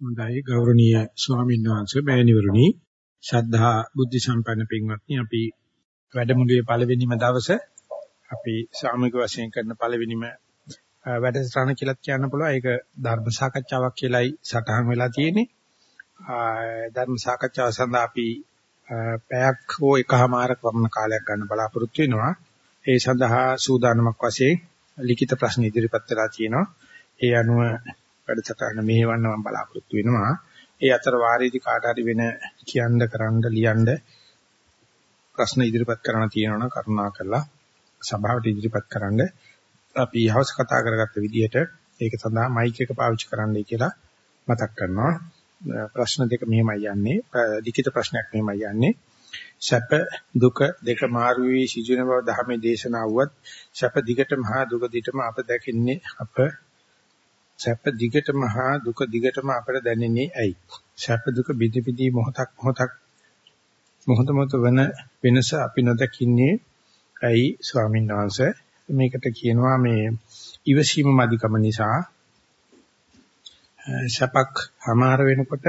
හොඳයි ගෞරවනීය ස්වාමීන් වහන්සේ මෑණිවරුනි. ශ්‍රද්ධා බුද්ධ සම්පන්න පින්වත්නි අපි වැඩමුළුවේ පළවෙනිම දවසේ අපි සාමූහික වශයෙන් කරන පළවෙනිම වැඩසටහන කියලා කියන්න පුළුවන්. ඒක ධර්ම සාකච්ඡාවක් කියලායි සටහන් වෙලා තියෙන්නේ. ධර්ම සාකච්ඡාව සඳහා අපි පැයක් හෝ එකමාරක් වමන කාලයක් ගන්න බලාපොරොත්තු වෙනවා. ඒ සඳහා සූදානමක් වශයෙන් ලිඛිත ප්‍රශ්න ඉදිරිපත් වෙලා තියෙනවා. ඒ අනුව වැඩසටහන මෙහෙවන්න මම බලාපොරොත්තු වෙනවා. ඒ අතර වාරයේදී කාට හරි වෙන කියන්න කරන්න ලියන්න ප්‍රශ්න ඉදිරිපත් කරන්න තියෙනවා කරුණා කරලා සභාවට ඉදිරිපත් කරන්න. අපි හවස කතා කරගත්ත විදිහට ඒක සඳහා මයික් එක පාවිච්චි කරන්නයි කියලා මතක් කරනවා. ප්‍රශ්න දෙක මෙහෙමයි යන්නේ. ලිඛිත ප්‍රශ්නයක් මෙහෙමයි යන්නේ. සැප දුක දෙක මාරු වී සිදුවෙන බව ධර්මයේ දේශනා වුවත් සැප දිගටම හා දුක දිටම අප දැකින්නේ අප සැප දිගටම හා දුක දිගටම අපට දැනෙන්නේ ඇයි? සැප දුක බිදි බිදි මොහොතක් මොහොතක් මොහොත මොහොත වෙන වෙනස අපි නොදකින්නේ ඇයි ස්වාමීන් වහන්සේ? මේකට කියනවා මේ ඉවසීම මදිකම නිසා සැපක් හමාර වෙනකොට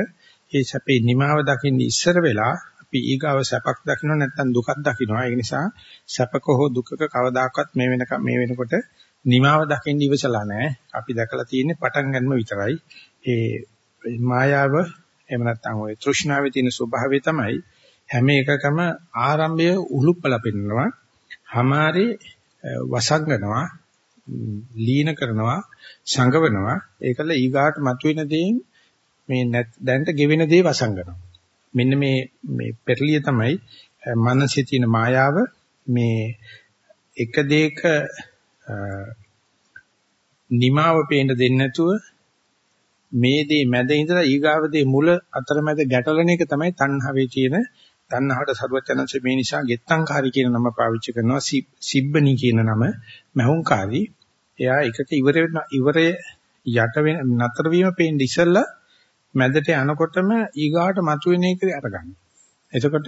ඒ සැපේ නිමාව දකින්න ඉස්සර වෙලා අපි ඊගාව සැපක් දකින්න නැත්නම් දුකක් දකින්නවා ඒ නිසා සැපක හෝ දුකක කවදාකවත් මේ වෙනකම් මේ වෙනකොට නිමාව දකින්න ඉවසලා නැහැ. අපි දැකලා තියෙන්නේ පටන් ගන්නම විතරයි. ඒ මායාව එහෙම නැත්නම් ওই තෘෂ්ණාවේ තියෙන ස්වභාවය තමයි හැම එකකම ආරම්භය උලුප්පල පෙන්නනවා. හමාරේ වසංගනවා, ලීන කරනවා, සංගවනවා. ඒකල ඊගාට මතුවෙන දේෙන් මේ දැනට ගෙවෙන දේ වසංගනවා. මෙන්න මේ මේ පෙරලිය තමයි මනසේ තියෙන මායාව මේ එක දෙයක නිමාව පේන්න දෙන්නේ නැතුව මේ දේ මැද ඉඳලා ඊගාව දේ මුල අතරමැද ගැටලන එක තමයි තණ්හාවේ තියෙන තණ්හාවට සර්වචනංශ මේ නිසා ගෙත්තංකාරී කියන නම පාවිච්චි කරනවා සිබ්බනි කියන නම මහුංකාරී එයා එකක ඉවර වෙන ඉවරය යට වෙන නතර වීම පේන්න ඉස්සෙල්ලා මැදට යනකොටම ඊගාට මතුවෙන එක අරගන්න. එතකොට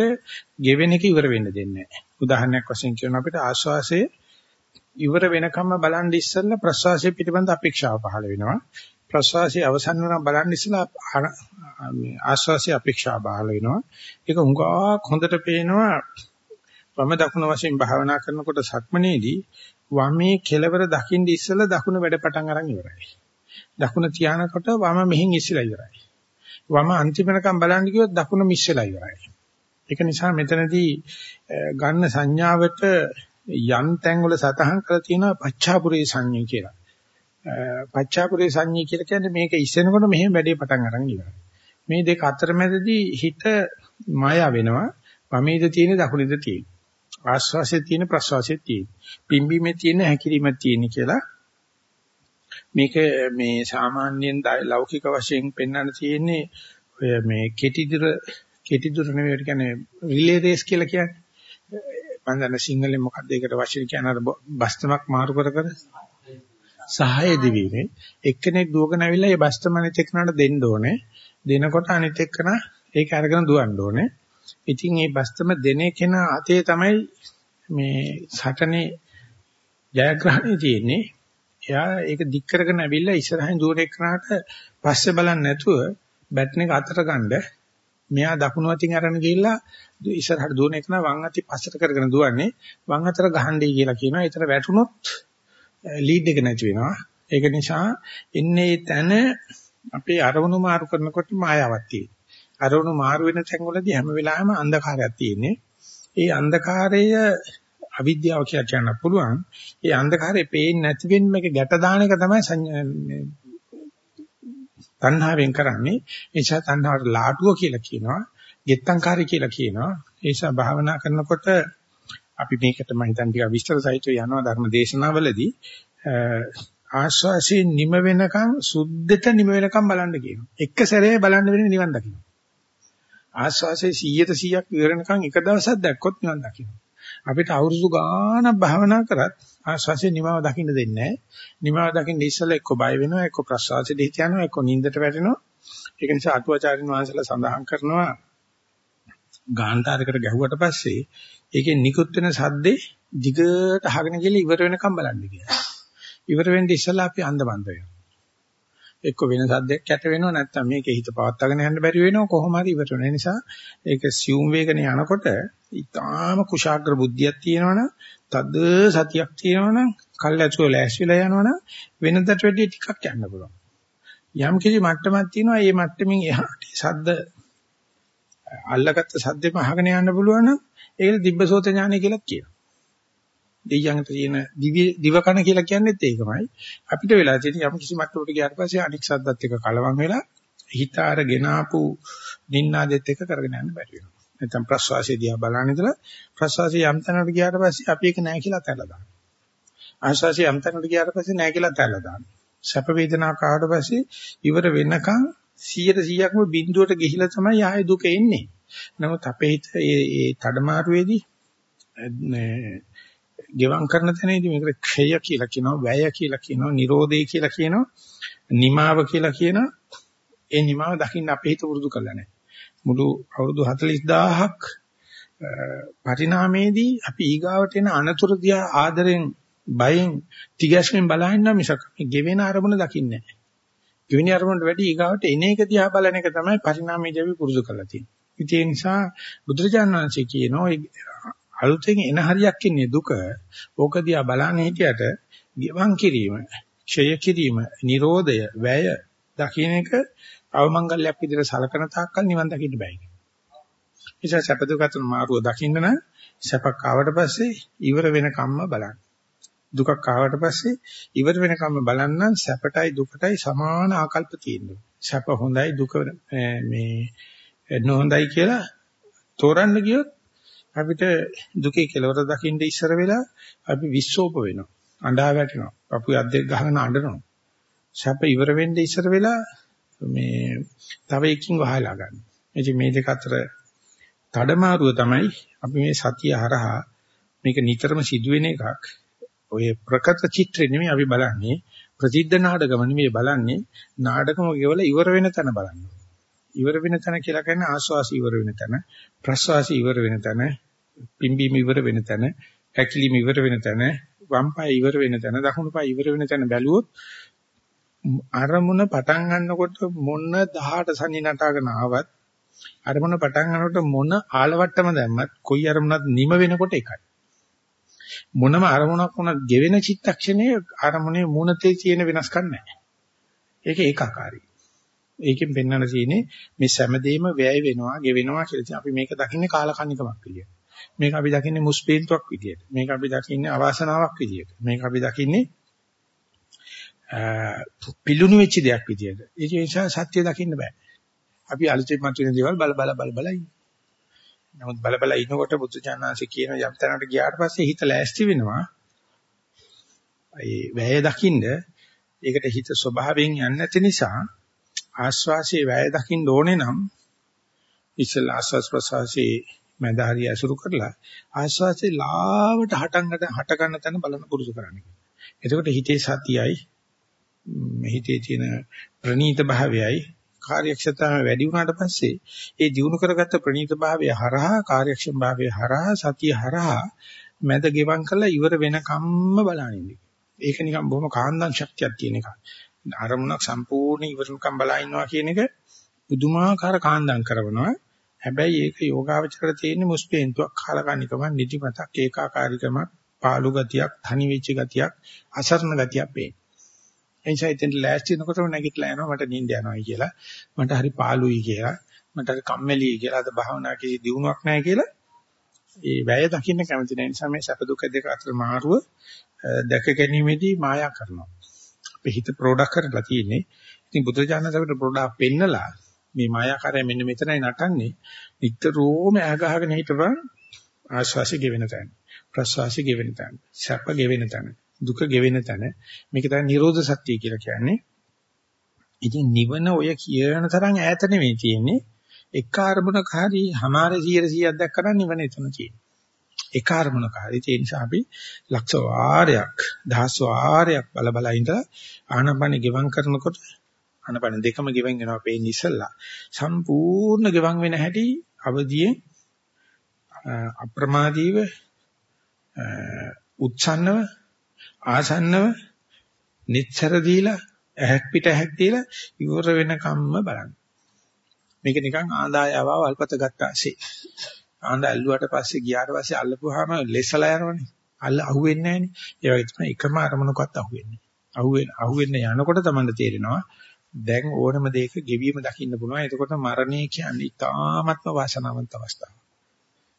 ගෙවෙන එක ඉවර වෙන්න දෙන්නේ නැහැ. උදාහරණයක් වශයෙන් කියනවා අපිට ආශ්වාසයේ ඉවර වෙනකම්ම බලන් ඉස්සෙල්ලා ප්‍රසවාසයේ පිටිබඳ අපේක්ෂාව පහළ වෙනවා. ප්‍රසවාසයේ අවසන් වෙනවා බලන් ඉස්සෙල්ලා ආශ්වාසයේ අපේක්ෂාව පහළ වෙනවා. ඒක හුඟක් හොඳට පේනවා වම දකුණ වශයෙන් භාවනා කරනකොට සක්මනේදී වමේ කෙලවර දකින්න ඉස්සෙල්ලා දකුණ වැඩ පටන් අරන් ඉවරයි. දකුණ තියානකොට වම මෙහින් ඉස්සෙල්ලා ඉවරයි. වම අන්තිමනකම් බලන්න කිව්වොත් දකුණ මිස් වෙලා ඉවරයි. ඒක නිසා මෙතනදී ගන්න සංඥාවට යම් තැන් වල සතහන් කරලා තියෙනවා පච්චාපුරේ සංඤ්ඤය කියලා. පච්චාපුරේ සංඤ්ඤය කියලා කියන්නේ මේක ඉස්සෙනකොට මෙහෙම වැඩේ පටන් අරන් ඉවරයි. මේ දෙක අතරමැදදී හිත මායා වෙනවා. වමේද තියෙන දකුණේද තියෙන. ආශ්වාසයේ තියෙන ප්‍රශ්වාසයේ තියෙන. පිම්බීමේ තියෙන හැකිරීමේ තියෙන කියලා මේක මේ සාමාන්‍යයෙන් ලෞකික වශයෙන් පෙන්වන්න තියෙන්නේ ඔය මේ කෙටි දුර කෙටි දුර නෙවෙයි ඒ කියන්නේ රිලේ රේස් කියලා කියන්නේ මම දන්න සිංහලෙන් මොකක්ද ඒකට වශයෙන් කියන අර බස්තමක් මාරු කර කර? සහාය දෙවීමේ. එක්කෙනෙක් දුවගෙන ඇවිල්ලා ඒ බස්තම අනිත් එක්කනට දෙන්න ඕනේ. දෙනකොට අනිත් එක්කන ඒක අරගෙන දුවන්න ඕනේ. ඉතින් මේ බස්තම දෙන කෙනා අතේ තමයි මේ සටනේ ජයග්‍රහණය තියෙන්නේ. එයා ඒක දික් කරගෙන ඇවිල්ලා ඉස්සරහින් දුවන එක්කනට පස්සේ බලන්නේ නැතුව බැටන් එක අතට ගන්න මෙයා දකුණු අතින් අරන් ගිහිල්ලා ඉස්සරහට දුවන එක නම් වම් අති පස්සට කරගෙන දුවන්නේ වම් අතට ගහන්නයි කියලා කියනවා. ඒතර වැටුනොත් ලීඩ් එක නැති වෙනවා. ඒක නිසා ඉන්නේ තැන අපේ අරමුණු මාරු කරනකොට මායාවක් තියෙනවා. අරමුණු මාරු වෙන තැන්වලදී හැම වෙලාවෙම අන්ධකාරයක් තියෙන්නේ. ඒ අන්ධකාරය අවිද්‍යාව කියලා කියන්න පුළුවන්. ඒ අන්ධකාරය පේන්නේ නැති වෙන්න මේක ගැට දාන එක තමයි තණ්හාවෙන් කරන්නේ. ඒ නිසා තණ්හාවට ලාටුව කියලා කියනවා. ගෙත්තංකාරය කියලා කියනවා. ඒ නිසා භාවනා කරනකොට අපි මේකට මම හිතන්නේ ටික විස්තර සහිතව යනවා ධර්ම දේශනාවලදී ආශ්වාසයේ නිම වෙනකන් සුද්ධට නිම වෙනකන් බලන්න කියනවා. එක සැරේ බලන්න වෙන්නේ නිවන් දකින්න. ආශ්වාසයේ 100ට 100ක් ඉවරනකන් එක දවසක් දැක්කොත් නිවන් දකින්න. අපිට අවුරුදු ගාණක් භාවනා කරත් ආශ්වාසයේ නිමාව දකින්න දෙන්නේ නැහැ. නිමාව දකින්න ඉස්සෙල්ලා එක්ක බය වෙනවා, එක්ක ප්‍රසවාසයට හිත යනවා, එක්ක නිින්දට වැටෙනවා. ඒක නිසා අටුවාචාරින් වහන්සේලා සඳහන් කරනවා ගාන්ටාරයකට ගැහුවට පස්සේ ඒකේ නිකුත් වෙන සද්දේ දිගට අහගෙන ගිහලා ඉවර වෙනකම් බලන්න කියලා. ඉවර වෙන්න ඉස්සෙල්ලා අපි අන්දමන්ද වෙනවා. එක්ක වෙන සද්දයක් යට වෙනවා නැත්නම් මේකේ හිත පවත්වාගෙන යන්න බැරි වෙනවා කොහොම හරි ඉවර වෙන නිසා ඒක සියුම් වේගනේ යනකොට ඊටාම කුශාග්‍ර බුද්ධියක් තියෙනවනම් තද සතියක් තියෙනවනම් කල්ැතුව ලෑස්තිලා යනවනම් වෙනදට වැඩිය ටිකක් යන්න පුළුවන්. යම් කිසි මට්ටමක් තියෙනවා ඒ මට්ටමින් එහාට සද්ද අල්ලගත්ත සද්දෙම අහගෙන යන්න පුළුවන් නම් ඒකට දිබ්බසෝත ඥානය කියලා කියනවා. දෙයියන්ට තියෙන දිව්‍ය දිවකන කියලා කියන්නේත් ඒකමයි. අපිට වෙලා තියෙන යම් කිසි මට්ටමකට ගියාට පස්සේ අනික් සද්දත් එක්ක කලවම් වෙලා හිත අරගෙන ආපු නින්නාදෙත් එක්ක කරගෙන යන්න බැරි වෙනවා. නැත්නම් ප්‍රස්වාසය දිහා බලන ඉතලා ප්‍රස්වාසය යම් තැනකට ගියාට පස්සේ අපි ඒක නැහැ කියලා තැරලා දානවා. ආශ්වාසය යම් තැනකට ගියාට පස්සේ නැහැ කියලා තැරලා දානවා. සැප වේදනා කාට පස්සේ ඉවර වෙනකන් 100%ක්ම බිඳුවට ගිහිලා තමයි ආයේ දුක එන්නේ. නමුත් අපේ හිත ඒ ඒ තඩමාරුවේදී ගෙවම් කරන තැනදී මේකට ක්ෂය කියලා කියනවා, වැය කියලා කියනවා, නිරෝධය කියලා කියනවා, නිමාව කියලා කියනවා. ඒ නිමාව දකින්න අපේ හිත පුරුදු කරලා නැහැ. මුළු අවුරුදු 40000ක් පරිණාමයේදී අපි ඊගාවට එන අනතුරු දිහා ආදරෙන් බයෙන් තිගැස්මෙන් බලහින්න මිසක් ගෙවෙන අරමුණ දකින්නේ නැහැ. ගෙවෙන අරමුණට වැඩි ඊගාවට එන එක දිහා බලන එක තමයි පරිණාමයේදී අපි පුරුදු කරලා තියෙන්නේ. ඒ නිසා බුදුරජාණන් වහන්සේ කියනවා අලුතෙන් එන හරියක් ඉන්නේ දුක. ඕක දිහා බලන්නේ හිටියට ගිවන් කිරීම, ක්ෂය කිරීම, Nirodhaය, වැය දකින්න එක අවමංගල්‍යයක් විදිහට සලකන තාක්කල් නිවන් දකින්න බෑ. නිසා සැප දුක අතර මාරුව දකින්න නම් සැපක් ආවට පස්සේ ඉවර වෙන කම්ම බලන්න. දුකක් ආවට පස්සේ ඉවර වෙන කම්ම බලන්න සැපටයි දුකටයි සමාන ආකල්ප තියෙනවා. සැප හොඳයි දුක මේ නොහොඳයි කියලා තෝරන්න ගියොත් අපිට දුකේ කෙලවර දකින්න ඉස්සර වෙලා අපි විශ්ෝප වෙනවා. අඬා වැටෙනවා. පපු යද්දෙක් ගහගෙන අඬනවා. සැප ඉවර වෙන්න ඉස්සර වෙලා මේ තව එකකින් වහලා ගන්න. ඉතින් මේ දෙක අතර තඩමාරුව තමයි අපි මේ සතිය හරහා මේක නිතරම සිදුවෙන එකක්. ඔය ප්‍රකට චිත්‍රෙ නෙමෙයි අපි බලන්නේ ප්‍රසිද්ධ නාටකම නෙමෙයි බලන්නේ නාටකම ගෙවල ඉවර වෙන තැන බලන්නේ. ඉවර වෙන තැන කියලා කියන්නේ ආස්වාසි ඉවර වෙන තැන, ප්‍රස්වාසි ඉවර වෙන තැන, පිම්බීම ඉවර වෙන තැන, හැකිලිම ඉවර වෙන තැන, වම් පාය ඉවර වෙන තැන, දකුණු පාය ඉවර වෙන තැන බැලුවොත් අරමුණ පටන් ගන්නකොට මොන 18 සනි නටාගෙන ආවත් අරමුණ පටන් ගන්නකොට මොන ආලවට්ටම දැම්මත් කොයි අරමුණක් නිම වෙනකොට එකයි. මොනම අරමුණක් වුණත් ගෙවෙන චිත්තක්ෂණයේ අරමුණේ මූණතේ තියෙන වෙනස්කම් නැහැ. ඒක ඒකාකාරයි. ඒකෙන් පෙන්වන්න තියෙන්නේ මේ සෑමදේම වැය වෙනවා, ගෙවෙනවා කියලා. අපි මේක දකින්නේ කාලකන්නිකමක් විදියට. මේක අපි දකින්නේ මුස්පේන්තුවක් විදියට. මේක අපි දකින්නේ අවාසනාවක් විදියට. මේක අපි දකින්නේ පිලුණු වෙච්ච දෙයක් විදියට. ඒක නිසා සත්‍ය දකින්න බෑ. අපි අලුතෙන් මතුවෙන දේවල් බල බල බල බල ඉන්න. නමුත් බල බල ඉනකොට බුද්ධ ඥානanse කියන යම් තැනකට ගියාට පස්සේ හිත ලෑස්ති වෙනවා. ඒ වැය දකින්න ඒකට හිත ස්වභාවයෙන් යන්නේ නැති නිසා ආස්වාසියේ වැය දකින්න ඕනේ නම් ඉස්සලා ආස්වාස් ප්‍රසවාසයේ මැදහරිය ඇසුරු කරලා ආස්වාසියේ ලාවට හටංගට හට ගන්න තැන බලන පුරුදු කරන්නේ. එතකොට හිතේ සතියයි හිතේ තියෙන ප්‍රනීත භාවයයි කාර්යක්ෂමතාව වැඩි වුණාට පස්සේ ඒ දිනු කරගත්ත ප්‍රනීත භාවය හරහා කාර්යක්ෂම භාවය හරහා සතිය හරහා මැද ගෙවම් කරලා ඉවර වෙනකම්ම බලනින්නේ. ඒක නිකන් බොහොම කාන්දන් ශක්තියක් තියෙන එකක්. අරමුණක් සම්පූර්ණ ඉවරනකම් බලා ඉන්නවා කියන එක පුදුමාකාර කාන්දම් කරනවා. හැබැයි ඒක යෝගාවචරයට තියෙන මුස්පේන්තුවක් කාලකණිකම නිදිමතක් ඒකාකාරීකමක් පාළු ගතියක් තනි වෙච්ච ගතියක් අසරණ ගතියක් පේන. එනිසා ඉතින් ලෑස්ති වෙනකොටම නැගිටලා යනවා මට නිින්ද යනවායි කියලා. මට හරි පාළුයි කියලා. මට හරි කම්මැලියි කියලා. අද භාවනා කිසි දියුණුවක් නැහැ කියලා. ඒ වැය දකින්න කැමති නැහැ. නිසා මේ සැප දුක දෙක අතර මාරුව දැක ගැනීමේදී මායා කරනවා. අපේ හිත ප්‍රොඩක්ට් කරලා තියෙන්නේ. ඉතින් බුදුරජාණන් අපිට ප්‍රොඩක්ට් පෙන්නලා මේ මායාකාරය මෙන්න මෙතනයි නටන්නේ. නිතරම ඇගහගෙන හිටපන් ආශ්වාසය ගෙවෙන තැන. ප්‍රශ්වාසය ගෙවෙන තැන. සැප ගෙවෙන තැන. දුක ගෙවෙන තැන. මේක තමයි නිරෝධ සත්‍ය කියලා කියන්නේ. ඉතින් නිවන ඔය කියන තරම් ඈත නෙවෙයි තියෙන්නේ. එක අරමුණක හරි හමාර 100 100ක් දැක්කම නිවන එතන තියෙන්නේ. ඒ කාර්මණක හරි ඒ නිසා අපි ලක්ෂ වාරයක් දහස් වාරයක් බල බල ඉඳලා ආනපන ගෙවම් කරනකොට ආනපන දෙකම ගෙවෙන් වෙනවා පේන්නේ ඉස්සල්ලා සම්පූර්ණ ගෙවම් වෙන හැටි අවදියෙන් අප්‍රමාදීව උත්සන්නව ආසන්නව නිච්චර දීලා ඇහක් පිට ඇහක් තියලා ඉවර වෙනකම්ම බලන්න. මේක නිකන් ආදායව වල්පත ගත්තාසේ. ආඳ ඇල්ලුවට පස්සේ ගියාට පස්සේ අල්ලපුවාම ලෙසලා යනවනේ. අල්ල අහුවෙන්නේ නැහනේ. ඒ වගේ තමයි එකම අරමුණකවත් අහුවෙන්නේ. අහුවෙන්න අහුවෙන්න යනකොට තමයි තේරෙනවා දැන් ඕනම දෙයක ගෙවීම දකින්න පුළුවන්. එතකොට මරණය කියන්නේ ඉතාමත්ම වාසනාවන්ත අවස්ථාවක්.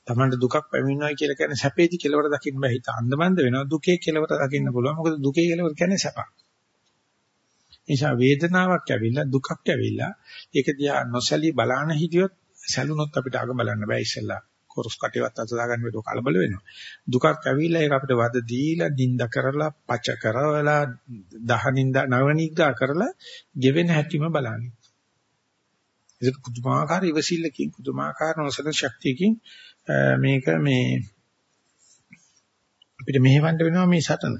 තමන්ට දුකක් පැමිණෙනවා කියලා කියන්නේ සැපේදි කෙලවර දකින්න බෑ. හිත අන්දමන්ද වෙනවා. දුකේ කෙලවර දකින්න පුළුවන්. මොකද දුකේ කෙලවර කියන්නේ සැප. නිසා වේදනාවක් ඇවිල්ලා දුකක් ඇවිල්ලා ඒක දිහා නොසලී බලාන හිටියොත් සැලුනොත් අපිට අග බලන්න බෑ ඉස්සෙල්ලා. කොරස් කටේවත් අත දාගන්න බැරුව කලබල වෙනවා. දුකක් ඇවිල්ලා ඒක අපිට වද දීලා නිඳ කරලා පච කරවලා දහනින්ද නවනිග්ගා කරලා ගෙවෙන හැටිම බලන්නේ. ඒක පුදුමාකාර ඉවසිල්ලකින් පුදුමාකාර නොසලන ශක්තියකින් මේක මේ අපිට මෙහෙවන්න වෙනවා මේ සටන.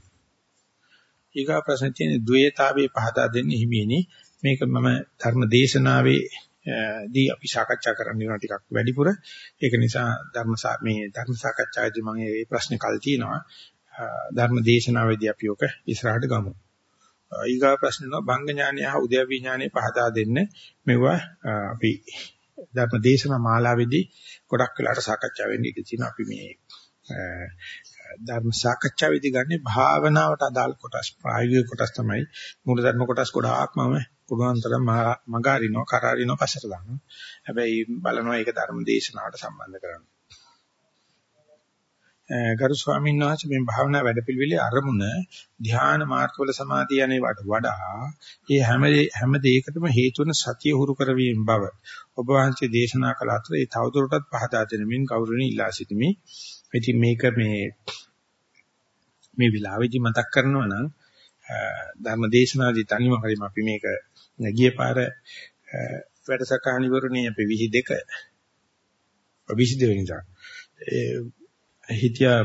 ඊගා ප්‍රශ්න තියෙන ද්වේතාවේ පහදා දෙන්න හිමියනි මේක මම ධර්ම දේශනාවේ දී අපි සාකච්ඡා කරන්න වෙනවා ටිකක් වැඩිපුර. ඒක නිසා ධර්ම මේ ධර්ම සාකච්ඡාවේදී මම මේ ප්‍රශ්න කල් තියෙනවා. ධර්ම දේශනාවේදී අපි ඔක ඉස්සරහට ගමු. ඊගා ප්‍රශ්න බංග ඥානය හා උද්‍යප්පී ඥානය පහදා දෙන්න මෙවුවා අපි ධර්ම දේශනා මාලාවේදී ගොඩක් වෙලාට සාකච්ඡා වෙන්න ඉඩ තියෙනවා. අපි මේ ධර්ම සාකච්ඡාවේදී ගන්නේ භාවනාවට අදාළ කොටස් ප්‍රායෝගික කොටස් තමයි මූල ධර්ම කොටස් ගොඩාක් මම පුළුවන් තරම් මගහරිනවා කරාරිනවා පස්සට දානවා. හැබැයි බලනවා ඒක ධර්ම දේශනාවට සම්බන්ධ කරන්න. ගරු ස්වාමීන් වහන්සේ මේ භාවනා වැඩපිළිවෙලේ අරමුණ ධ්‍යාන මාර්ගවල සමාධිය යනේවට වඩා මේ හැම හැම දෙයකටම හේතු වන සතිය හුරු කරවීම බව ඔබ වහන්සේ දේශනා කළ අතර ඒ තවදුරටත් පහදා දෙනමින් ගෞරවණීය ඉල්ලා සිටිමි. ඉතින් මේක මේ මේ විලාවේදී මතක් කරනවා නම් ධර්ම දේශනාදී තනියම හරිම අපි මේක ගිය පාර වැඩසටහන ඉවරුනේ අපි 22 22 වෙනිදා ඒ හිටියා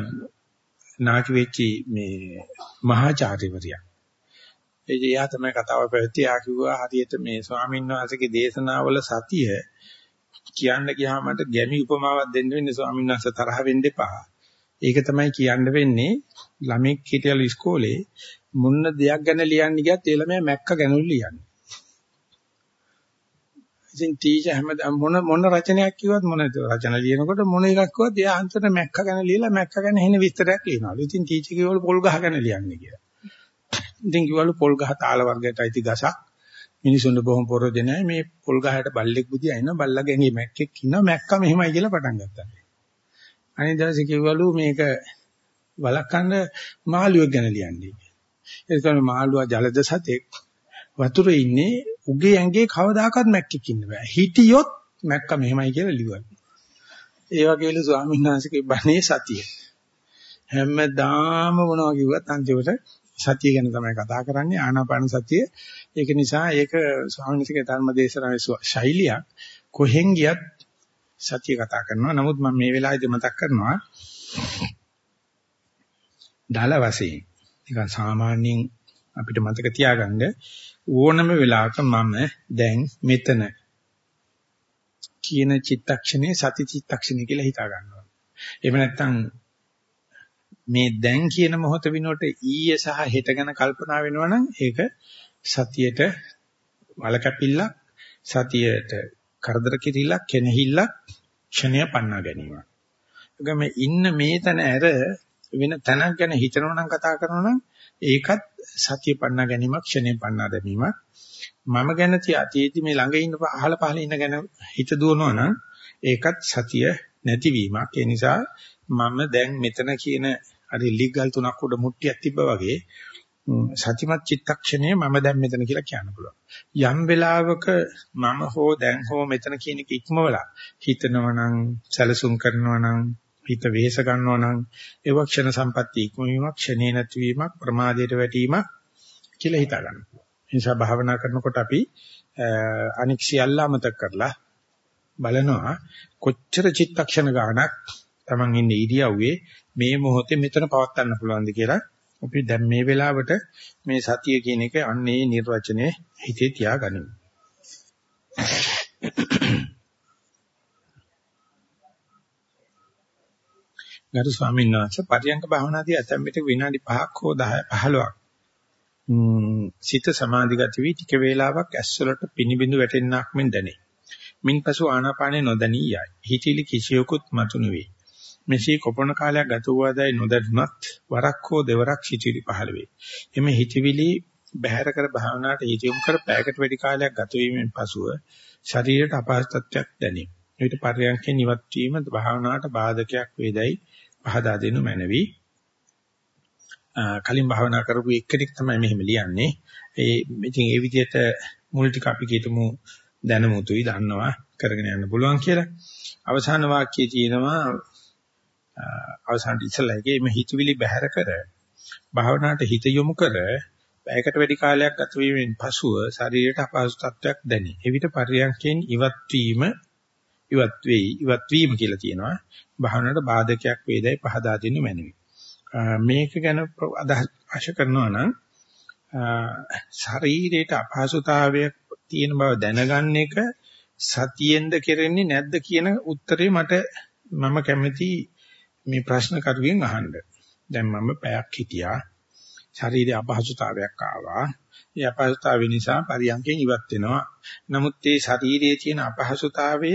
නාකි වෙච්චි මේ මහාචාර්යවරියා ඒ එයා තමයි කතාව පැවැත්තිය. ආ කිව්වා හරියට මේ ස්වාමීන් වහන්සේගේ දේශනාවල සතිය කියන්න ගියාම මට ගැමි උපමාවක් දෙන්න වෙන්නේ ස්වාමීන් වහන්සේ තරහ වෙන්න එපා. ඒක තමයි කියන්න වෙන්නේ ළමෙක් හිටියලු ඉස්කෝලේ මොන දෙයක් ගැන ලියන්න ගියත් ඒ ළමයා මැක්ක ගැනලු ලියන්නේ. ඉතින් ටීචර් හැමදාම මොන මොන රචනයක් කිව්වත් මොන රචන ලියනකොට මොන එකක් කිව්වත් එයා අන්තිමට මැක්ක ගැන ලියලා මැක්ක ගැන එහෙන විස්තරයක් ලියනවලු. ඉතින් ටීචර් කිව්වලු පොල් ගහ ගැන ලියන්නේ කියලා. ඉතින් කිව්වලු පොල් ගහ තාල වර්ගයට අයිති ගසක්. මිනිසුන්ට බොහොම පොරොදෙනයි මේ පොල් ගහට බල්ලෙක් බුදියා ඉන්න බල්ලගේ ඇඟේ මැක්කෙක් ඉන්නවා මැක්කා මෙහෙමයි කියලා පටන් ගත්තා. අනිත් දවසේ කිව්වලු මේක වලක්වන්න මාළුවෙක් ගැන ලියන්නේ. ඒ තමයි මාළුවා ජලද සතෙක් වතුරේ ඉන්නේ උගේ ඇඟේ කවදාකවත් මැක්කෙක් ඉන්න බෑ. හිටියොත් මැක්ක මෙහෙමයි කියලා ලියුවා. ඒ වගේලු ස්වාමීන් වහන්සේගේ බණේ සතිය. හැමදාම මොනවා කිව්වත් අන්තිමට සතිය ගැන තමයි කතා කරන්නේ ආනාපාන සතිය. ඒක නිසා ඒක ස්වාමීන් වහන්සේගේ ධර්ම දේශනාවේ ශෛලියක් කොහෙන් ගියත් සතිය කතා කරනවා. නමුත් මම මේ වෙලාවේදී මතක් කරනවා ඩාල වශයෙන් නිකන් සාමාන්‍යයෙන් අපිට මතක තියාගන්න ඕනම වෙලාවක මම දැන් මෙතන කියන චිත්තක්ෂණේ සති චිත්තක්ෂණේ කියලා හිතා ගන්නවා. එහෙම නැත්නම් මේ දැන් කියන මොහොත විනෝට ඊයේ සහ හෙට ගැන කල්පනා වෙනවනම් ඒක සතියට වලකැපිල්ලක් සතියට කරදර කිරිල්ලක් කෙනහිල්ලක් ක්ෂණය පන්නා ගැනීම. ඒකම ඉන්න මේ තැන ඇර වෙන තැනක් ගැන හිතනවා නම් කතා කරනවා නම් ඒකත් සතිය පන්නා ගැනීමක් ක්ෂණය පන්නා දැමීමක්. මම ගැන තියදී මේ ළඟ ඉන්න අහල පහල ඉන්න ගැන හිත දුවනවා නම් ඒකත් සතිය නැතිවීමක්. ඒ නිසා මම දැන් මෙතන කියන අර ලිග්ගල් තුනක් උඩ මුට්ටියක් තිබ්බා වගේ සතිමත් චිත්තක්ෂණය මම දැන් මෙතන කියලා කියන්න පුළුවන්. යම් වෙලාවක මම හෝ දැන් හෝ මෙතන කියන එක ඉක්මවලා හිතනවා නම් සැලසුම් කරනවා නම් හිත වෙහෙස ගන්නවා නම් ඒව ක්ෂණ සම්පatti ඉක්මවීමක් ක්ෂණේ නැතිවීමක් ප්‍රමාදයට වැටීමක් කියලා හිතා ගන්න. ඒ නිසා භාවනා කරනකොට අපි අනික් සියල්ල අමතක කරලා බලනවා කොච්චර චිත්තක්ෂණ ගානක් Taman ඉන්නේ ඉරියව්වේ මේ මොහොතේ මෙතන පවත් ගන්න පුළුවන්ද කියලා අපි දැන් මේ වෙලාවට මේ සතිය කියන එක අන්නේ නිර්වචනයේ හිතේ තියාගනිමු. ගරු ස්වාමීන් වහන්සේ පරියංග භාවනාදී ඇතැම් විට විනාඩි 5ක් හෝ 10 15ක් සිත සමාධිගත වී ටික වේලාවක් ඇස්වලට පිනිබිඳු වැටෙන්නක් මෙන් දැනේ. මින්පසු ආනාපානේ නොදැනී යයි. හිතිලි කිසියකුත් මතු නොවේ. මෙසේ කොපමණ කාලයක් ගත වූවදයි නොදැනුණත් වරක් හෝ දෙවරක් හිතිලි පහළ වේ. එමෙ හිතවිලි බහැර කර භාවනාවට ඊටියුම් කර පැයකට වැඩි කාලයක් ගත වීමෙන් පසුව ශරීරයට අපහසුතාවයක් දැනේ. ඊට පර්යන්කෙන් ඉවත් වීම භාවනාවට බාධකයක් වේදයි පහදා දෙනු මැනවි. කලින් භාවනා කරපු එක්කෙනෙක් තමයි මෙහෙම ලියන්නේ. ඒ ඉතින් ඒ විදිහට මුල් ටික අපි කියතමු දැනමුතුයි දන්නවා කරගෙන යන්න පුළුවන් කියලා. අවසාන වාක්‍යයේ තියෙනවා අවසාන ඉස්සලගේ මේ හිතවිලි බැහැර කර භාවනාවට හිත යොමු කර පැයකට වැඩි කාලයක් ගත වීමෙන් පසුව ශරීරයට අපහසු තත්ත්වයක් දැනේ. එවිට පරියන්කෙන් ඉවත් වීම ඉවත් වෙයි. ඉවත් වීම කියලා තියෙනවා. භාවනාවට බාධකයක් වේදයි පහදා දෙන්න මැනවි. මේක ගැන අදහස් ආශ කරනවා නම් ශරීරයට අපහසුතාවයක් තියෙන බව දැනගන්න එක සතියෙන්ද කෙරෙන්නේ නැද්ද කියන උත්තරේ මට මම කැමති මේ ප්‍රශ්න කරුවෙන් අහන්න. දැන් මම පැයක් හිටියා. ශරීරයේ අපහසුතාවයක් ආවා. ඒ අපහසුතාවය නිසා පරියන්කෙන් ඉවත් වෙනවා. නමුත් මේ ශරීරයේ තියෙන අපහසුතාවය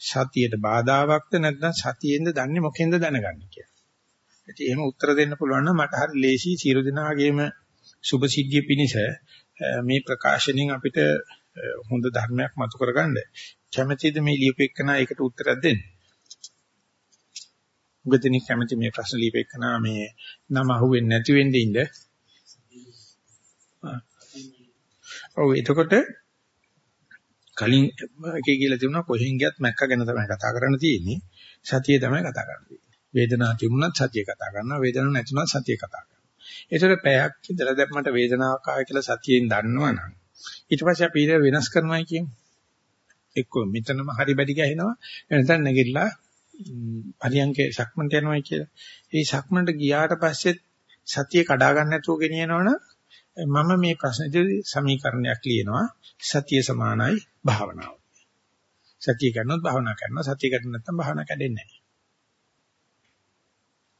සතියට බාධාවක්ද නැත්නම් සතියෙන්ද දන්නේ මොකෙන්ද දැනගන්නේ කියලා. ඉතින් එහෙම උත්තර දෙන්න පුළුවන් නම් මට හරි ලේසි සියලු දෙනාගේම සුභ සිද්ධිය පිණිස මේ ප්‍රකාශනෙන් අපිට හොඳ ධර්මයක් මතු කරගන්න. කැමැතිද මේ ලියුපෙකනා ඒකට උත්තරයක් දෙන්න? උගදිනේ කැමැති මේ ප්‍රශ්න ලියුපෙකනා මේ නම අහුවෙන්නේ නැති වෙන්නේ ඉන්න. ඔව් එතකොට කලින් එකේ කියලා තිබුණා කොහෙන් ගියත් මැක්ක ගැන තමයි කතා කරන්න තියෙන්නේ. සතිය තමයි කතා කරන්නේ. වේදනාව තිබුණත් සතිය කතා කරනවා. වේදනාවක් නැතුණත් සතිය කතා කරනවා. ඒතර පැයක් ඉඳලා දැන් මට වේදනාවක් ආවා කියලා සතියෙන් දන්නවනම් ඊට පස්සේ අපි ඊට වෙනස් කරනවා කියන්නේ. එක්ක මෙතනම හරි බැඩි ගහනවා. එනතන නැගිටලා පරියන්කේ සක්මන්ට යනවා කියලා. ඒ සක්මන්ට ගියාට පස්සේ සතිය කඩා ගන්න නැතුව ගෙනියනවනම් මම මේ ප්‍රශ්නේදී සමීකරණයක් ලියනවා. සතිය සමානයි භාවනාව. සතිය කරනොත් භාවනා කරනවා. සතිය කරන්නේ නැත්නම් භාවනා කැඩෙන්නේ නැහැ.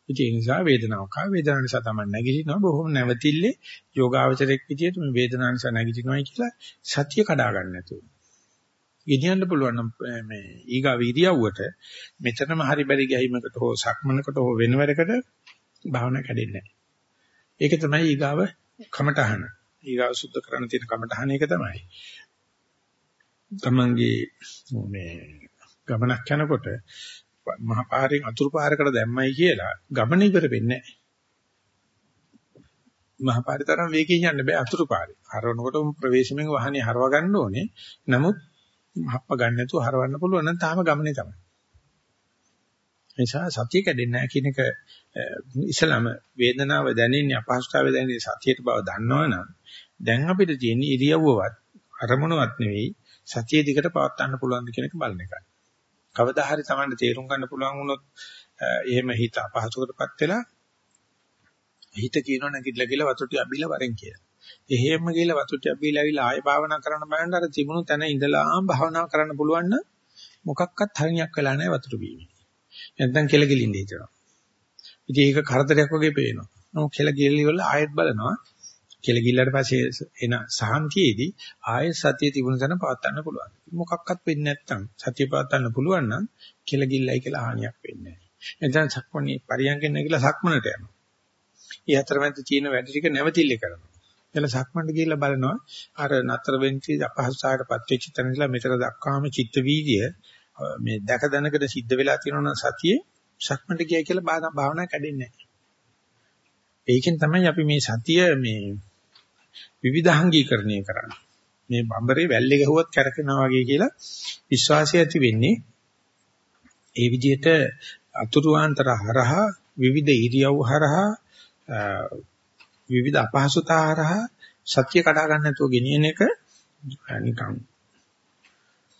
ඉතින් ඒ නිසා වේදනාවක් ආව වේදනාව නිසා තමයි නැගිටිනවා බොහොම නැවතිල්ලේ යෝගාවචරයක් විදියට මේ වේදනාව නිසා නැගිටිනවයි කියලා සතිය කඩා ගන්න නැතුව. ගෙනියන්න පුළුවන් නම් මේ ඊගා වීර්යවුවට මෙතනම හරි බැරි ගැහිමකට හෝ සක්මනකට හෝ වෙන වැඩකට භාවනා කැඩෙන්නේ නැහැ. ඒක තමයි ඊගාව කමටහන. ඊගාව සුද්ධ කරන්න තියෙන කමටහන ඒක තමයි. තමන්ගේ මේ ගමනක් යනකොට මහ පාරෙන් අතුරු පාරකට දැම්මයි කියලා ගමන ඉවර වෙන්නේ නැහැ. මහ පාරේ තරම් වේගයෙන් යන්න බෑ අතුරු පාරේ. හරවනකොට ප්‍රවේශමෙන් වාහනේ හරව ගන්න ඕනේ. නමුත් හප්ප ගන්න නැතුව හරවන්න පුළුවන් නම් තාම ගමනේ තමයි. නිසා සතිය කැඩෙන්නේ නැහැ කියන එක ඉස්සලම වේදනාව දැනෙන්නේ අපහසුතාවය දැනෙන්නේ සතියට බව දන්නවනම් දැන් අපිට තියෙන ඉරියව්වවත් අරමුණවත් නෙවෙයි සතිය දිකට පවත් ගන්න පුළුවන්ද කියන එක බලන එකයි. කවදා හරි Tamanne තේරුම් ගන්න පුළුවන් වුණොත් එහෙම හිත අපහසුකටපත් වෙලා හිත කියනවා නැගිටලා කියලා වතුර ටික අබිලා වරෙන් කියලා. එහෙම කියලා වතුර ටික අබිලා ආවිලා ආයෙ භාවනා කරන්න බලන්න අර තිබුණු තැන ඉඳලා භාවනා කරන්න පුළුවන් නම් මොකක්වත් හරියක් වෙලා නැහැ වතුර බීමේ. නැත්නම් කෙල ගිලින්න හිතනවා. ඉතින් ඒක කරදරයක් වගේ පේනවා. නමුත් කෙල ගිලි වල ආයෙත් බලනවා. කෙල ගිල්ලට පස්සේ එන සාන්තියේදී ආයෙත් සතිය තිබුණ තැන පවත් ගන්න පුළුවන්. මොකක්වත් වෙන්නේ නැත්නම් සතිය පවත් ගන්න පුළුවන් නම් කෙල ගිල්ලයි කියලා හානියක් වෙන්නේ නැහැ. එතන සක්මණේ පරියන්ගෙන් නැගිලා සක්මණට යනවා. ඊ අතරමැද තියෙන වැඩ ටික නැවතිල්ල කරනවා. එතන සක්මණට ගිහිල්ලා බලනවා අර නතර වෙන්ටි අපහසුතාවයටපත් වෙච්ච තැන ඉඳලා මෙතන දක්වාම චිත්ත වීර්ය මේ දැක දැනකට සිද්ධ වෙලා තියෙනවා සතියේ සක්මණට ගියයි කියලා භාවනා කැඩෙන්නේ නැහැ. ඒකෙන් තමයි අපි මේ සතිය මේ විවිධාංගීකරණය කරන්නේ. මේ බම්බරේ වැල්ලේ ගහුවත් කැරකෙනවා වගේ කියලා විශ්වාසය ඇති වෙන්නේ ඒ විදිහට අතුරුාන්තර හරහා විවිධ ඉරියව් හරහා විවිධ අපහසුතා හරහා සත්‍ය කඩා ගන්න නැතුව ගෙනියන එක නිකන්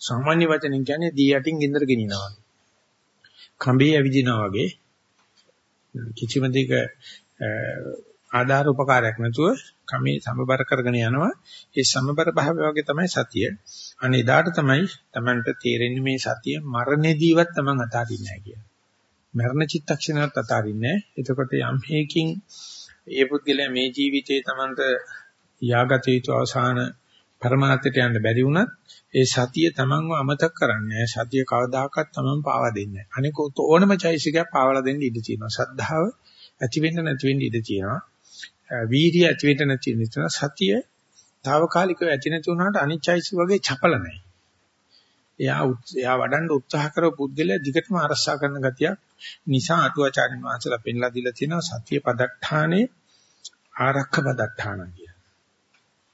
සාමාන්‍ය වචනෙන් කියන්නේ දී යටින් ගින්දර ගෙනිනවා. කඹේ ඇවිදිනවා වගේ කිසිම දෙයක ආධාර උපකාරයක් නැතුව කමේ සමබර කරගෙන යනවා. ඒ සමබර භාවය වගේ තමයි සතිය. අනේ එදාට තමයි Tamanට තේරෙන්නේ මේ සතිය මරණෙදීවත් Taman අතාරින්නේ නැහැ කියලා. මරණ චිත්තක්ෂණවත් අතාරින්නේ නැහැ. එතකොට යම් හේකින් ඒ පුද්ගලයා මේ ජීවිතේ Tamanට යාගත යුතු අවසාන පරමාර්ථයට යන්න බැරි වුණත් ඒ සතිය තමන්ව අමතක කරන්නේ සතිය කවදාකවත් තමන් පාවා දෙන්නේ නැහැ. අනික ඕනම චෛසිකයක් පාවලා දෙන්න ඉඩ තියෙනවා. සද්ධාව ඇති වෙන්න නැති වෙන්න ඉඩ තියෙනවා. වීර්යය ඇති වෙන්න නැති වෙන්න සතිය తాවකාලිකව ඇති නැති වුණාට අනිච්චයිසි වගේ චපල නැහැ. එයා එයා වඩන්න උත්සාහ කරව පුද්ගලයා දිගටම අරසා කරන ගතියක් නිසා අටුවාචාර්යන් වහන්සේලා පෙන්ලා දීලා තියෙනවා සතිය පදට්ඨානේ ආරක්ෂක පදට්ඨාන කියලා.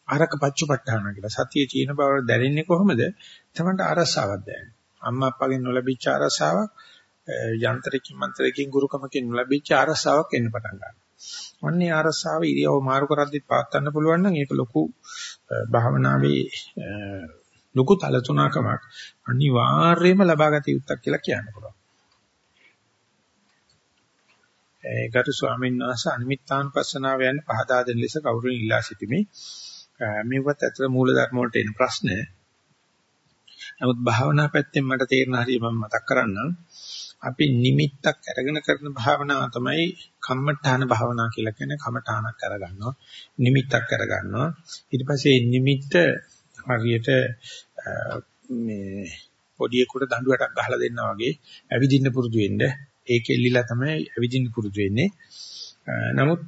ආරක්ෂක පච්චපට්ඨාන කියලා. සතිය චීන බව දැනෙන්නේ කොහොමද? තමන්ට අරසාවක් දැනෙන. අම්මා අප්පගෙන් නොලැබිච්ච අරසාවක් යන්ත්‍රකින් මන්ත්‍රකින් ගුරුකමකින් නොලැබිච්ච අරසාවක් එන්න පටන් ගන්නවා. අන්නේ අරසාව ඉරියව මාරු කරද්දිත් පාත් ගන්න පුළුවන් නම් ඒක ලොකු භාවනාවේ ලොකු තලතුණකමක් අනිවාර්යයෙන්ම ලබාගත යුත්තක් කියලා කියන්න පුළුවන්. ඒ ගරු ස්වාමීන් වහන්සේ අනිමිත්තානුපස්සනාව යන පහදා දෙන ලෙස කවුරුන් ඉල්ලා සිටිමි. මේවත් ඇත්තට මූල ධර්ම වලට එන ප්‍රශ්න. නමුත් භාවනා පැත්තෙන් මට තේරෙන හරිය මම මතක් කරන්නම්. අපි නිමිත්තක් අරගෙන කරන භාවනාව තමයි කම්මඨාන භාවනා කියලා කියන්නේ කමඨානක් අරගන්නවා. නිමිත්තක් අරගන්නවා. ඊට පස්සේ නිමිත්ත හරියට මේ පොඩියෙකුට දඬුවටක් ගහලා දෙන්නා වගේ ඇවිදින්න පුරුදු වෙන්න ඒක එල්ලිලා තමයි ඇවිදින්න පුරුදු වෙන්නේ. නමුත්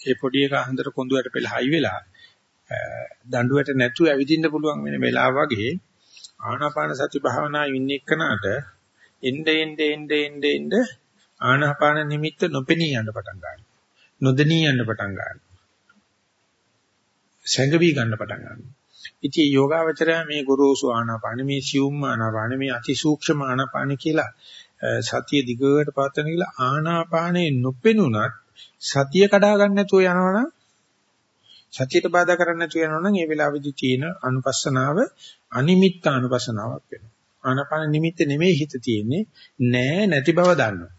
ඒ පොඩි එක හන්දර කොඳුයට පෙළ හයි වෙලා දඬුවට නැතුව ඇවිදින්න පුළුවන් වෙන වෙලාව වගේ ආනාපාන සති භාවනාවේ ඉන්න එක්කනට එnde ende ende ende ende ආනාපාන නිමිත්ත නොපෙනී යන්න පටන් ගන්නවා. නොදෙනී යන්න පටන් ගන්නවා. සැඟවි ගන්න පටන් ගන්නවා. ඉතින් යෝගාවචරය මේ ගුරුසු ආනාපාන මේ සියුම් ආනාපාන මේ අතිසූක්ෂම ආනාපාන කියලා සතිය දිගට පවත්වන කියලා ආනාපානේ නොපෙනුනත් සතිය කඩා ගන්න නැතුව යනවනම් සතියට බාධා කරන්නේ නැතුව යනවනම් ඒ වෙලාවේදී තියෙන අනුපස්සනාව අනිමිත්ත අනුපස්සනාවක් වෙනවා. ආනාපාන නිමිත්ත නෙමෙයි හිත තියෙන්නේ නෑ නැති බව දන්නවා.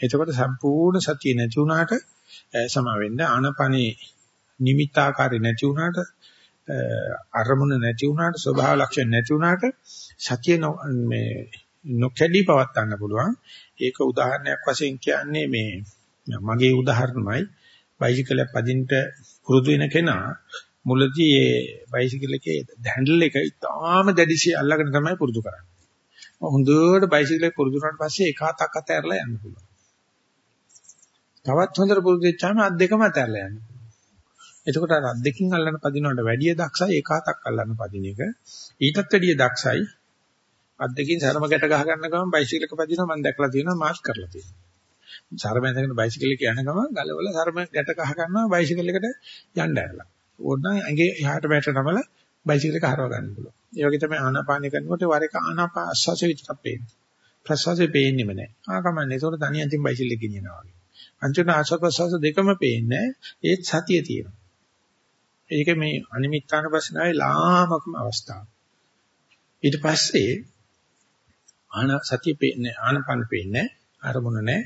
එතකොට සම්පූර්ණ සතිය නැති වුණාට සමා වෙන්න ආනාපානේ නිමිත්තාකාරය නැති වුණාට අරමුණ නැති වුණාට ස්වභාව ලක්ෂණ නැති වුණාට සතිය මේ නොකැඩී පවත් ගන්න පුළුවන්. ඒක උදාහරණයක් වශයෙන් කියන්නේ මේ මගේ උදාහරණමයි බයිසිකලයක් පදින්න පුරුදු වෙන කෙනා මුලදී ඒ බයිසිකල් එකේ හැන්ඩල් එක ඉතාම දැඩිශී අල්ලගෙන තමයි පුරුදු කරන්නේ. හොඳට බයිසිකල් එක පුරුදු වුණාට පස්සේ එක අතක් අතහැරලා යන්න පුළුවන්. තවත් හොඳට පුරුදු වෙච්චාම අත් දෙකම අතහැරලා යන්න පුළුවන්. එතකොට අත් දෙකකින් අල්ලන පදිනවට වැඩිය දක්ෂයි එක අතක් අල්ලන්න පදින එක. ඊටත් වැඩිය දක්ෂයි අත් දෙකකින් සරම ගැට ගහ ගන්න ගමන් බයිසිකල් එක පදිනවා මම දැකලා තියෙනවා මාස් කරලා තියෙනවා. සරම ඇඳගෙන බයිසිකල් එක යන ගමන් ගලවල සරම ගැට ගහ ගන්නවා බයිසිකල් එකට යන්න ඇරලා. ඕනනම් ඇඟේ එහාට මෙහාට නමල බයිසිකල් එක හරව ගන්න පුළුවන්. ඒ වගේ තමයි ආනාපානය කරනකොට වර එක ආනාපා ආස්වාසෙ විතරක් පේන්නේ. ප්‍රසවාසෙ පේන්නේම නැහැ. ආ කමන්නේ. ඒතකොට තනියෙන් තින් බයිසිකල් එක ගෙනියනවා වගේ. අන්තිම ආස්වාද ප්‍රසවාස දෙකම පේන්නේ. ඒත් සතිය තියෙනවා. ඒක මේ අනිමිත්තානපස්සනාවේ ලාමකම අවස්ථාව. ඊට පස්සේ ආන සතිය පේන්නේ ආනපන පේන්නේ අරමුණ නැහැ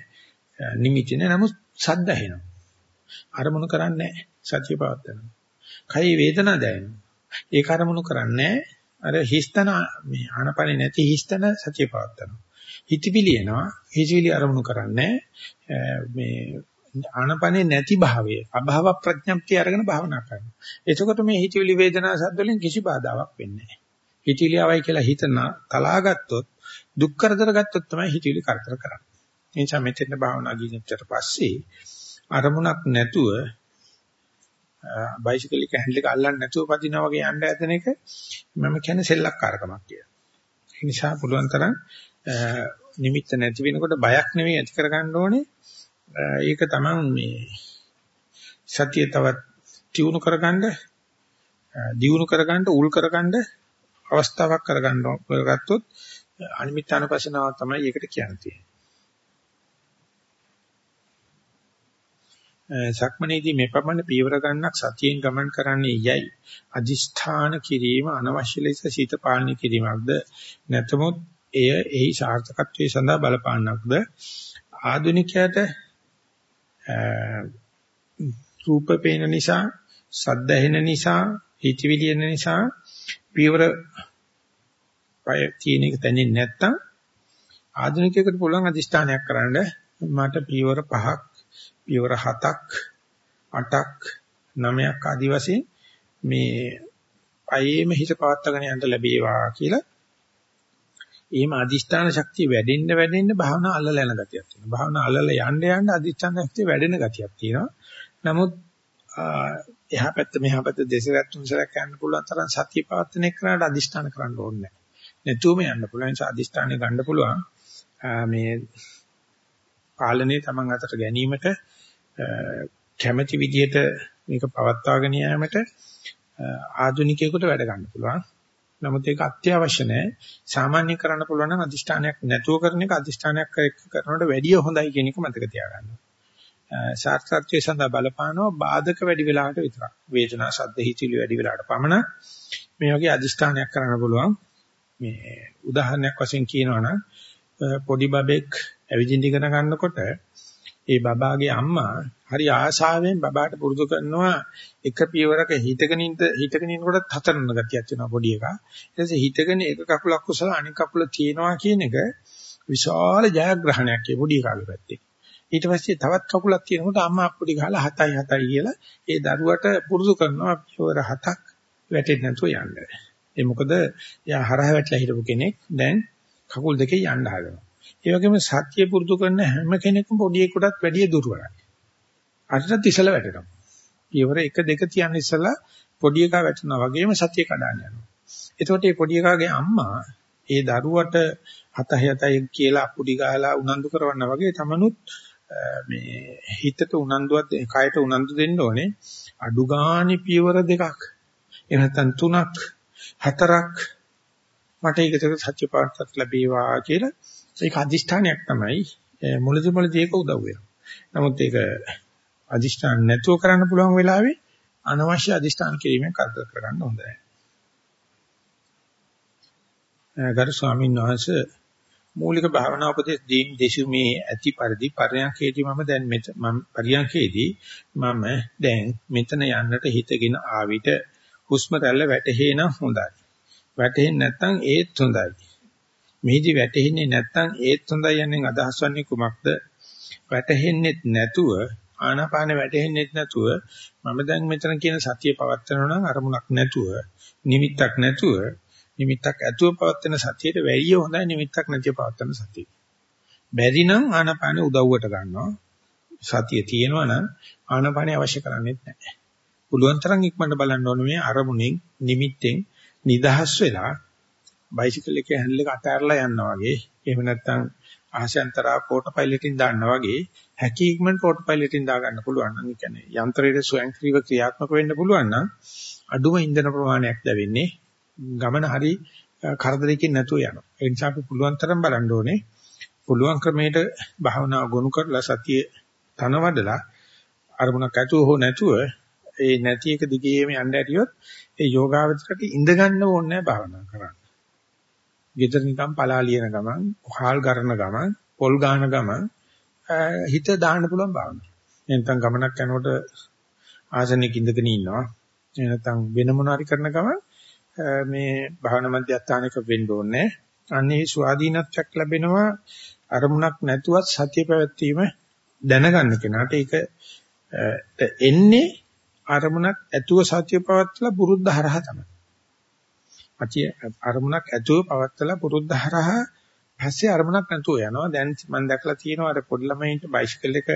නිමිති නැහැ නමුත් සද්ද ඇහෙනවා. අරමුණු කරන්නේ සතිය පවත්නවා කයි වේදනා දැනෙනවා. ඒක අරමුණු කරන්නේ අර හිස්තන මේ ආනපනේ නැති හිස්තන සතිය පවත්නවා හිතවිලි එනවා හිතවිලි අරමුණු කරන්නේ මේ ආනපනේ නැති භාවය අභාව ප්‍රඥප්තිය අරගෙන භාවනා කරනවා. එතකොට මේ හිතවිලි වේදනා සද්ද වලින් කිසි බාධාවක් වෙන්නේ නැහැ හිතවිලි ආවයි කියලා හිතන තලාගත්තොත් දුක් කරදර ගත්තොත් තමයි හිතවිලි කරදර කරන්නේ. ඒ නිසා මෙතෙන් භාවනා ගිහින්චට පස්සේ අරමුණක් නැතුව බයිසිකල් එක හැන්ඩල් එක අල්ලන්නේ නැතුව පදිනා වගේ යන්න ඇතන එක මම කියන්නේ සෙල්ලක්කාරකමක් කියලා. ඒ නිසා පුළුවන් තරම් නිමිත්ත නැති වෙනකොට බයක් නෙවෙයි ඇති කරගන්න ඕනේ. ඒක තමයි මේ සතිය තවත් තියුණු කරගන්න, දියුණු කරගන්න, උල් කරගන්න අවස්ථාවක් කරගන්න කරගත්තොත් අනිමිත්‍යානුපස්සනාව තමයි ඒකට කියන්නේ. සක්මනේදී මේ පමණ පීවර ගන්නක් සතියෙන් ගමන් කරන්නේ යයි. අදිෂ්ඨාන කිරීම අනවශ්‍ය ලෙස සිත පාලනය කිරීමක්ද? නැතමුත් එය එහි සාර්ථකත්වයේ සඳහා බලපාන්නක්ද? ආධුනිකයට රූප පේන නිසා සද්ද ඇහෙන නිසා හිතවිලි එන නිසා පීවර පය තියෙන එක දැනෙන්නේ නැත්තම් ආධුනිකයෙකුට පුළුවන් අදිෂ්ඨානයක් කරන්න. මට පියවර 5ක් පියවර 7ක් 8ක් නමයක් ආදි වශයෙන් මේ අයේම හිත පවත්වාගෙන යන්න ලැබේවා කියලා එහෙම අදිෂ්ඨාන ශක්තිය වැඩෙන්න වැඩෙන්න භාවනා අල්ලලා යන ගතියක් තියෙනවා. භාවනා අල්ලලා යන්න යන්න අදිෂ්ඨාන ශක්තිය වැඩෙන ගතියක් තියෙනවා. නමුත් එහා පැත්ත මෙහා පැත්ත දෙසරක් තුන්සරක් යන්න පුළුවන් තරම් සතිය පවත්වන එකට අදිෂ්ඨාන කරන්න ඕනේ නැහැ. නැතුවම යන්න පුළුවන්. ඒ නිසා අදිෂ්ඨානෙ ගන්න පුළුවන්. මේ පාලනේ Taman අතට ගැනීමට කැමැති විදිහට මේක පවත්වාගෙන යාමට ආධුනිකයෙකුට වැඩ ගන්න පුළුවන්. නමුත් ඒක අත්‍යවශ්‍ය නැහැ. සාමාන්‍ය කරන්න පුළුවන් නම් අදිෂ්ඨානයක් නැතුව කරන එක අදිෂ්ඨානයක් කරනකොට වැඩිය හොඳයි කියන එක මතක තියාගන්න. සාර්ථකත්වයේ සඳහා බලපානවා බාධක වැඩි වෙලාවට විතරක්. වේදනා සද්ද හිතිලි වැඩි වෙලාවට පමණ මේ වගේ අදිෂ්ඨානයක් කරන්න පුළුවන්. මේ උදාහරණයක් වශයෙන් කියනවා නම් පොඩි බබෙක් ඇවිදින්න ඉගෙන ගන්නකොට ඒ බබාගේ අම්මා හරි ආශාවෙන් බබාට පුරුදු කරනවා එක පියවරක හිටගෙන ඉඳ හිටගෙන ඉන්නකොට හතරන ගතියක් වෙනවා පොඩි එකා. ඊට පස්සේ හිටගෙන එක කකුලක් කුසල අනික කකුල තියනවා කියන එක විශාල ජයග්‍රහණයක් ඒ පොඩි එකාගේ පැත්තේ. ඊට පස්සේ තවත් කකුලක් තියෙනකොට අම්මා අප්පුඩි ගහලා 7යි 7යි කියලා ඒ දරුවට පුරුදු කරනවා පියවර හතක් වැටෙන්නේ නැතුව යන්න. ඒ මොකද එයා හරහ වැටලා හිටපු කෙනෙක් දැන් කකුල් දෙකේ යන්න හදනවා. ඒ වගේම සත්‍ය පුරුදු කරන හැම කෙනෙකුම පොඩි එකකටත් වැඩිය දුර්වලයි. අරට තිසල වැටෙනවා. පියවර 1 2 තියන්න ඉස්සලා පොඩි එකා වැටෙනවා වගේම සත්‍ය කඩාන යනවා. එතකොට මේ පොඩි එකාගේ අම්මා ඒ දරුවට හත හතයි කියලා අපුඩි ගහලා උනන්දු කරවන්න වගේ තමනුත් මේ හිතට උනන්දුවක් කයට උනන්දු දෙන්න ඕනේ අඩු ගානේ පියවර දෙකක් එහෙම නැත්නම් තුනක් හතරක් මට ඒකට සත්‍ය පාඩක් ලැබේවා කියලා ඒක අදිෂ්ඨානයක් තමයි මුලදි මුලදි ඒක උදව් වෙනවා. නමුත් ඒක අදිෂ්ඨාන නැතුව කරන්න පුළුවන් වෙලාවේ අනවශ්‍ය අදිෂ්ඨාන කිරීමෙන් කරදර කරන්න හොඳ නැහැ. ගරු ස්වාමීන් වහන්සේ මූලික භාවනා උපදේශ දීම් දෙසුමේ ඇති පරිදි පරයන්කේදී මම දැන් මම පරයන්කේදී මම දැන් මෙතන යන්නට හිතගෙන ආවිත හුස්ම රැල්ල වැටහෙන හොඳයි. වැටෙන්නේ නැත්නම් ඒත් හොඳයි. මෙහිදී වැටෙන්නේ නැත්නම් ඒත් හොඳයි යන්නේ අදහස් වන්නේ කුමක්ද? වැටෙන්නේ නැතුව ආනාපාන වැටෙන්නේ නැතුව මම දැන් මෙතන කියන සතිය පවත්වනවා නම් අරමුණක් නැතුව නිමිත්තක් නැතුව නිමිත්තක් ඇතුව පවත්වන සතියට වැඩිය හොඳයි නිමිත්තක් නැතිව පවත්වන සතිය. බැරි නම් ආනාපානෙ උදව්වට ගන්නවා. සතිය තියෙනවා නම් ආනාපානෙ අවශ්‍ය කරන්නේ නැහැ. පුළුවන් තරම් ඉක්මනට බලන්න ඕනේ මේ අරමුණෙන් නිමිත්තෙන් නිදහස් වෙලා බයිසිකල් එකේ හැන්ඩල් එක අතහැරලා යනවා වගේ. එහෙම නැත්නම් ආශයන්තරා පෝටෝ පයිලට්ින් දාන්නා වගේ. හැකි ඉක්මනට පෝටෝ පයිලට්ින් දා ගන්න පුළුවන් නම් ඒ කියන්නේ යන්ත්‍රයේ ස්වයංක්‍රීයව ක්‍රියාත්මක වෙන්න පුළුවන් නම් අඩුම ඉන්ධන ප්‍රමාණයක් දැවෙන්නේ ගමන හරි කරදරයකින් නැතුව යනවා. ඒ නිසා අපි පුළුවන් තරම් බලන්න ඕනේ. පුළුවන් ක්‍රමයට භාවනාව ගොනු කරලා සතිය තනවඩලා අරමුණක් ඇතුව හෝ නැතුව ඒ නැති එක දිගේම යන්න ඇරියොත් ඒ යෝගාවචරයට ඉඳ ගන්න ඕනේ නැහැ භාවනා කරන්න. ගෙදර නිකන් පලා ලියන ගමන්, හාල් ගන්න ගමන්, පොල් ගාන ගමන් හිත දාන්න පුළුවන් භාවනාව. නැත්නම් ගමනක් යනකොට ආසනෙක ඉඳගෙන ඉන්නවා. නැත්නම් වෙන මොනවාරි කරන ගමන් මේ භාවනා මධ්‍යස්ථානයක වෙන්න ඕනේ. අන්නේ ස්වාධීනත්වයක් ලැබෙනවා අරමුණක් නැතුවත් සතිය පැවැත්වීම දැනගන්න කෙනාට ඒක එන්නේ අරමුණක් ඇතුව සතිය පවත්ලා පුරුද්ද හරහා තමයි. අචි අරමුණක් ඇතුව පවත්ලා පුරුද්ද හරහා පස්සේ අරමුණක් නැතුව යනවා. දැන් මම දැකලා තියෙනවා අර පොඩි ළමයින්ට බයිසිකල් එක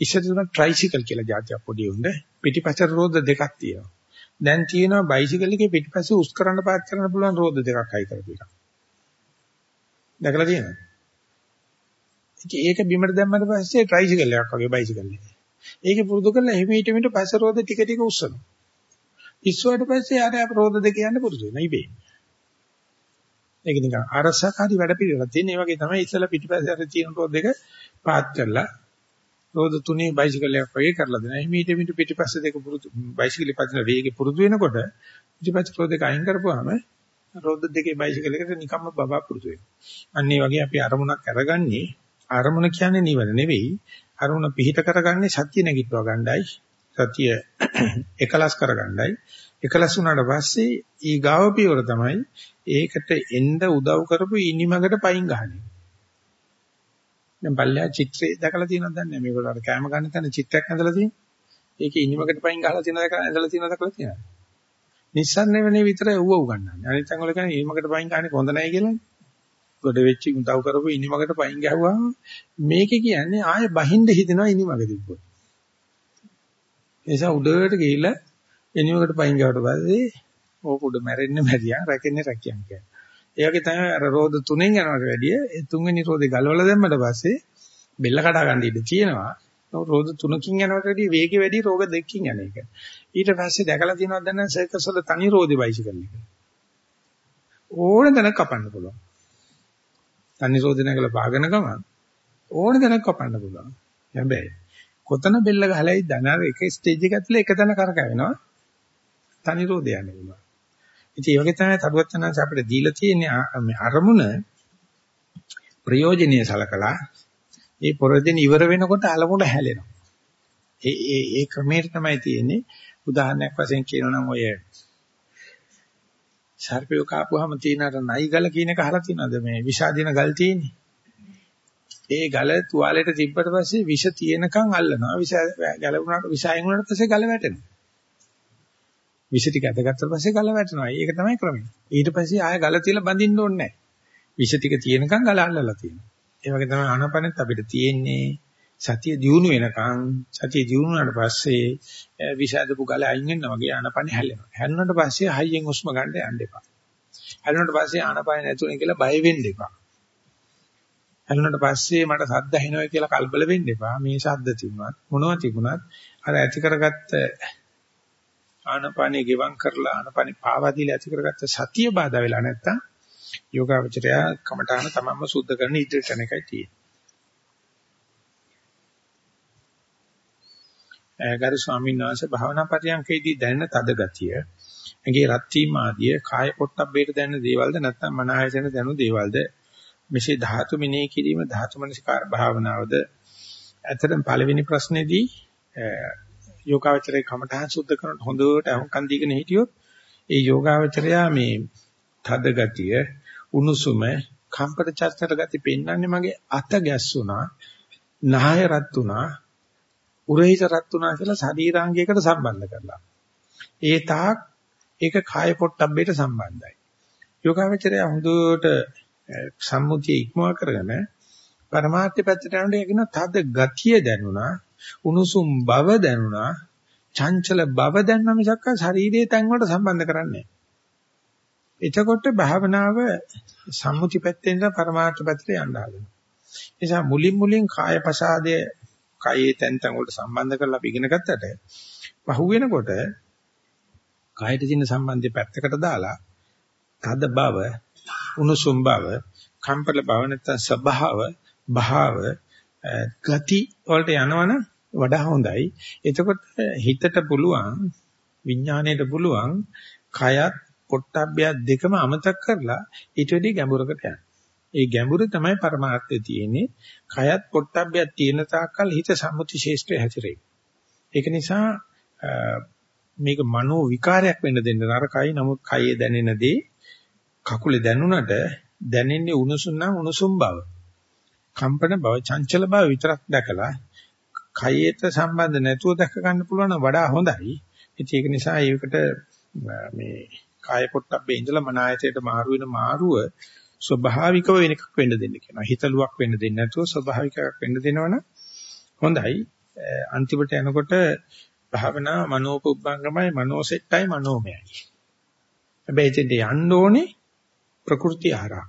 ඉස්සර තුන ට්‍රයිසිකල් කියලා જાතියක් පොඩි උන්ද පිටිපස්ස රෝද දෙකක් තියෙනවා. දැන් තියෙනවා බයිසිකල් එකේ පිටිපස්සේ උස් කරන්න පාත් කරන්න පුළුවන් රෝද දෙකක් අයි කරපු එක. දැකලා තියෙනවද? ඒක බිමට දැම්මට පස්සේ ට්‍රයිසිකල් එකක් වගේ බයිසිකල් එක. ඒකේ පුරුදු කරලා හිමීට මිට පස්ස රෝද ටික ටික උස්සනවා. ඉස්සුවට පස්සේ ආර රෝද දෙක යන්න පුරුදු වෙනවා ඉබේ. ඒක නිකන් අරසකාරී වැඩ පිළිවෙලක් තියෙන. ඒ වගේ තමයි ඉස්සලා පිටිපස්සේ අර තියෙන රෝද දෙක පාත් කරලා රෝද තුනේ බයිසිකල් එකක් වගේ කරලා දෙනවා. හිමීට මිට පිටිපස්සේ දෙක පුරුදු බයිසිකල් පදින වේගෙ පුරුදු වෙනකොට පිටිපස්සේ රෝද දෙක අයින් කරපුවාම රෝද දෙකේ බයිසිකල් එකට නිකම්ම බබා පුරුදු වෙනවා. අන්න ඒ වගේ අපි අරමුණක් අරගන්නේ අරමුණ කියන්නේ නිවන නෙවෙයි අරමුණ පිහිට කරගන්නේ සත්‍ය නැගිටවා ගන්නයි සත්‍ය එකලස් කරගන්නයි එකලස් වුණාට පස්සේ ඊ ගාව පියවර තමයි ඒකට එන්න උදව් කරපු ඉනිමකට පයින් ගහන්නේ දැන් පල්ලෙහා චිත්‍රය දැකලා තියෙනවද දන්නේ නැහැ මේකට අර කැම ගන්න තැන චිත්‍රයක් ඇඳලා තියෙනවා ඒකේ ඉනිමකට පයින් ගහලා තියෙනවද කියලා ඇඳලා තියෙනවද කියලා තියෙනවා. නිස්සාරණේ විතරයි ඌව උගන්නන්නේ. අනිත් තැන් වල කියන්නේ ඉනිමකට පයින් ගහන්නේ හොඳ නැහැ කියලානේ. ගොඩ වෙච්චි උදව් කරපු ඉනිමකට පයින් ගැහුවාම මේකේ කියන්නේ ආය බහින්ද හිතෙනවා ඉනිමක තිබ්බොත්. ඒ නිසා උඩට ගිහිල්ලා ඉනිමකට පයින් ගාවට පස්සේ ඕක උඩ මැරෙන්න මැරියා රැකෙන්නේ රැකියන් කියන්නේ. ඒ වගේ තමයි අර රෝද තුනෙන් යනවට වැඩිය ඒ තුන්වෙනි රෝදේ ගලවලා දැම්මට පස්සේ බෙල්ල කඩා ගන්න ඉඩ තියෙනවා. රෝද තුනකින් යනවට වැඩිය වේගෙ වැඩි රෝග දෙකකින් යන එක. ඊට පස්සේ දැකලා තියෙනවද දැන් සර්කස් වල තනි රෝදේ බයිසිකල් එක. ඕන තැනක කපන්න පුළුවන්. තනි රෝදේ නැගලා පාගන ගමන් ඕන තැනක කපන්න පුළුවන්. හැබැයි කොතන බෙල්ල ගහලායි දනර එක ස්ටේජ් එක ඇතුලේ එක තැන කරකැවෙනවා. තනි රෝදේ යන්නේ පුළුවන්. ඉතින් ඒ වගේ තමයි තරුවචනංශ අපිට දීලා තියෙන මේ අරමුණ ප්‍රයෝජනෙයි සලකලා ඒ පොරදෙන ඉවර වෙනකොට අලමුණ හැලෙනවා. ඒ ඒ ඒ ක්‍රමයට තමයි තියෙන්නේ. උදාහරණයක් වශයෙන් කියනවා නම් ඔය සර්පය කාපුවාම තියෙන අර නයි ගල කියන එක අහලා තියෙනවද මේ විෂාදින ගල් තියෙන්නේ? ඒ ගල තුවාලෙට තිබ්බට පස්සේ විෂ තියෙනකන් අල්ලනවා. විෂ ගල වුණාට විෂයෙන් වුණාට පස්සේ ගල වැටෙනවා. විෂ ටික ඇදගත්තට පස්සේ ගල වැටෙනවා. ඒක තමයි ක්‍රමය. ඊට පස්සේ ආය ගල තියලා බඳින්න ඕනේ නැහැ. විෂ ටික තියෙනකන් ගල අල්ලලා තියෙනවා. ඒ වගේ තමයි ආනපනෙත් අපිට තියෙන්නේ සතිය දියුණු වෙනකන් සතිය දියුණු වුණාට පස්සේ විෂාදපු ගල අයින් වෙනවා වගේ ආනපනෙ හැලෙනවා. හැලුණාට පස්සේ හයියෙන් හුස්ම ගන්න යන්න එපා. හැලුණාට පස්සේ ආනපනෙ නැතුණේ කියලා බය වෙන්න එපා. හැලුණාට පස්සේ මට සද්ද ඇහෙනවා කියලා කලබල වෙන්න එපා. මේ සද්ද තිබුණත් මොනවා තිබුණත් අර ඇති කරගත්ත ආනපනෙ ගෙවම් කරලා ආනපනෙ පාවා දීලා ඇති කරගත්ත සතිය බාධා වෙලා නැත්තම් යෝගාවචරය කමඨාන තමන්ම සුද්ධ කරන ඉදිරියට යන එකයි තියෙන්නේ. ගරු ස්වාමීන් වහන්සේ භාවනා පරියන්කේදී දැනෙන තද ගතිය, ඇඟේ රත් වීම ආදිය කාය පොට්ටබ්බේට දැනෙන දේවල්ද නැත්නම් මන ආයතන දැනු දේවල්ද මෙසේ ධාතු මිනේ කිරීම ධාතු මනසිකාර භාවනාවද ඇත්තටම පළවෙනි ප්‍රශ්නේදී යෝගාවචරයේ කමඨාන් සුද්ධ කරන හොඳට අහුම්කන් දීගෙන හිටියොත් ඒ යෝගාවචරයා මේ තද ගතිය උණුසුම කම්පට චර්චර ගති පෙන්වන්නේ මගේ අත ගැස්සුණා නහය රත් වුණා උරහිස රත් වුණා කියලා ශරීරාංගයකට සම්බන්ධ කරලා. ඒ තාක් ඒක කාය පොට්ටබ්බේට සම්බන්ධයි. යෝගාවචරය හොඳට සම්මුතිය ඉක්මවා කරගෙන පරමාර්ථ පැත්තට යනකොට ඒකින තද ගතිය දැනුණා උණුසුම් බව දැනුණා චංචල බව දැනන මිසක් ශරීරයේ තැන් වලට සම්බන්ධ කරන්නේ එතකොට භාවනාව සම්මුති පැත්තෙන් ඉඳන් පරමාර්ථ පැත්තට යන්න හදනවා. නිසා මුලින් මුලින් කාය ප්‍රසාදයේ කායේ තැන් තැන් වලට සම්බන්ධ කරලා අපි ඉගෙන ගත්තට පහු වෙනකොට කායට තියෙන සම්බන්ධය පැත්තකට දාලා තද බව, උණුසුම් බව, කම්පල බව නැත්නම් ස්වභාව, භාව, ගති වලට යනවනම් වඩා හොඳයි. එතකොට හිතට පුළුවන් විඥාණයට පුළුවන් කයත් පොට්ටබ්බය දෙකම අමතක කරලා ඊට වැඩි ගැඹුරකට යනවා. ඒ ගැඹුර තමයි පරමාර්ථය තියෙන්නේ. කයත් පොට්ටබ්බයක් තියෙන තාක්කල් හිත සම්මුති ශේෂ්ත්‍රය හැසිරෙයි. ඒක නිසා මේක මනෝ විකාරයක් වෙන්න දෙන්න නරකයි. නමුත් කයේ දැනෙන දේ කකුලේ දැනුණට දැනෙන්නේ උණුසුම් නම් උණුසුම් බව. කම්පන බව, චංචල බව විතරක් දැකලා කයට සම්බන්ධ නැතුව දැක ගන්න පුළුවන් නම් වඩා හොඳයි. ඒක නිසා ඒකට මේ කාය පොට්ටබ්බේ ඉඳලා මන ආයතයට මාරු වෙන මාරුව ස්වභාවිකව වෙන එකක් වෙන්න දෙන්න කියනවා. හිතලුවක් වෙන්න දෙන්නේ නැතුව ස්වභාවිකයක් වෙන්න දෙනවනම් හොඳයි. අන්තිමට යනකොට භාවනා මනෝපුබ්බංගමයි මනෝසෙට්ටයි මනෝමයයි. හැබැයි ඉතින් යන්න ඕනේ ප්‍රകൃති ආරා.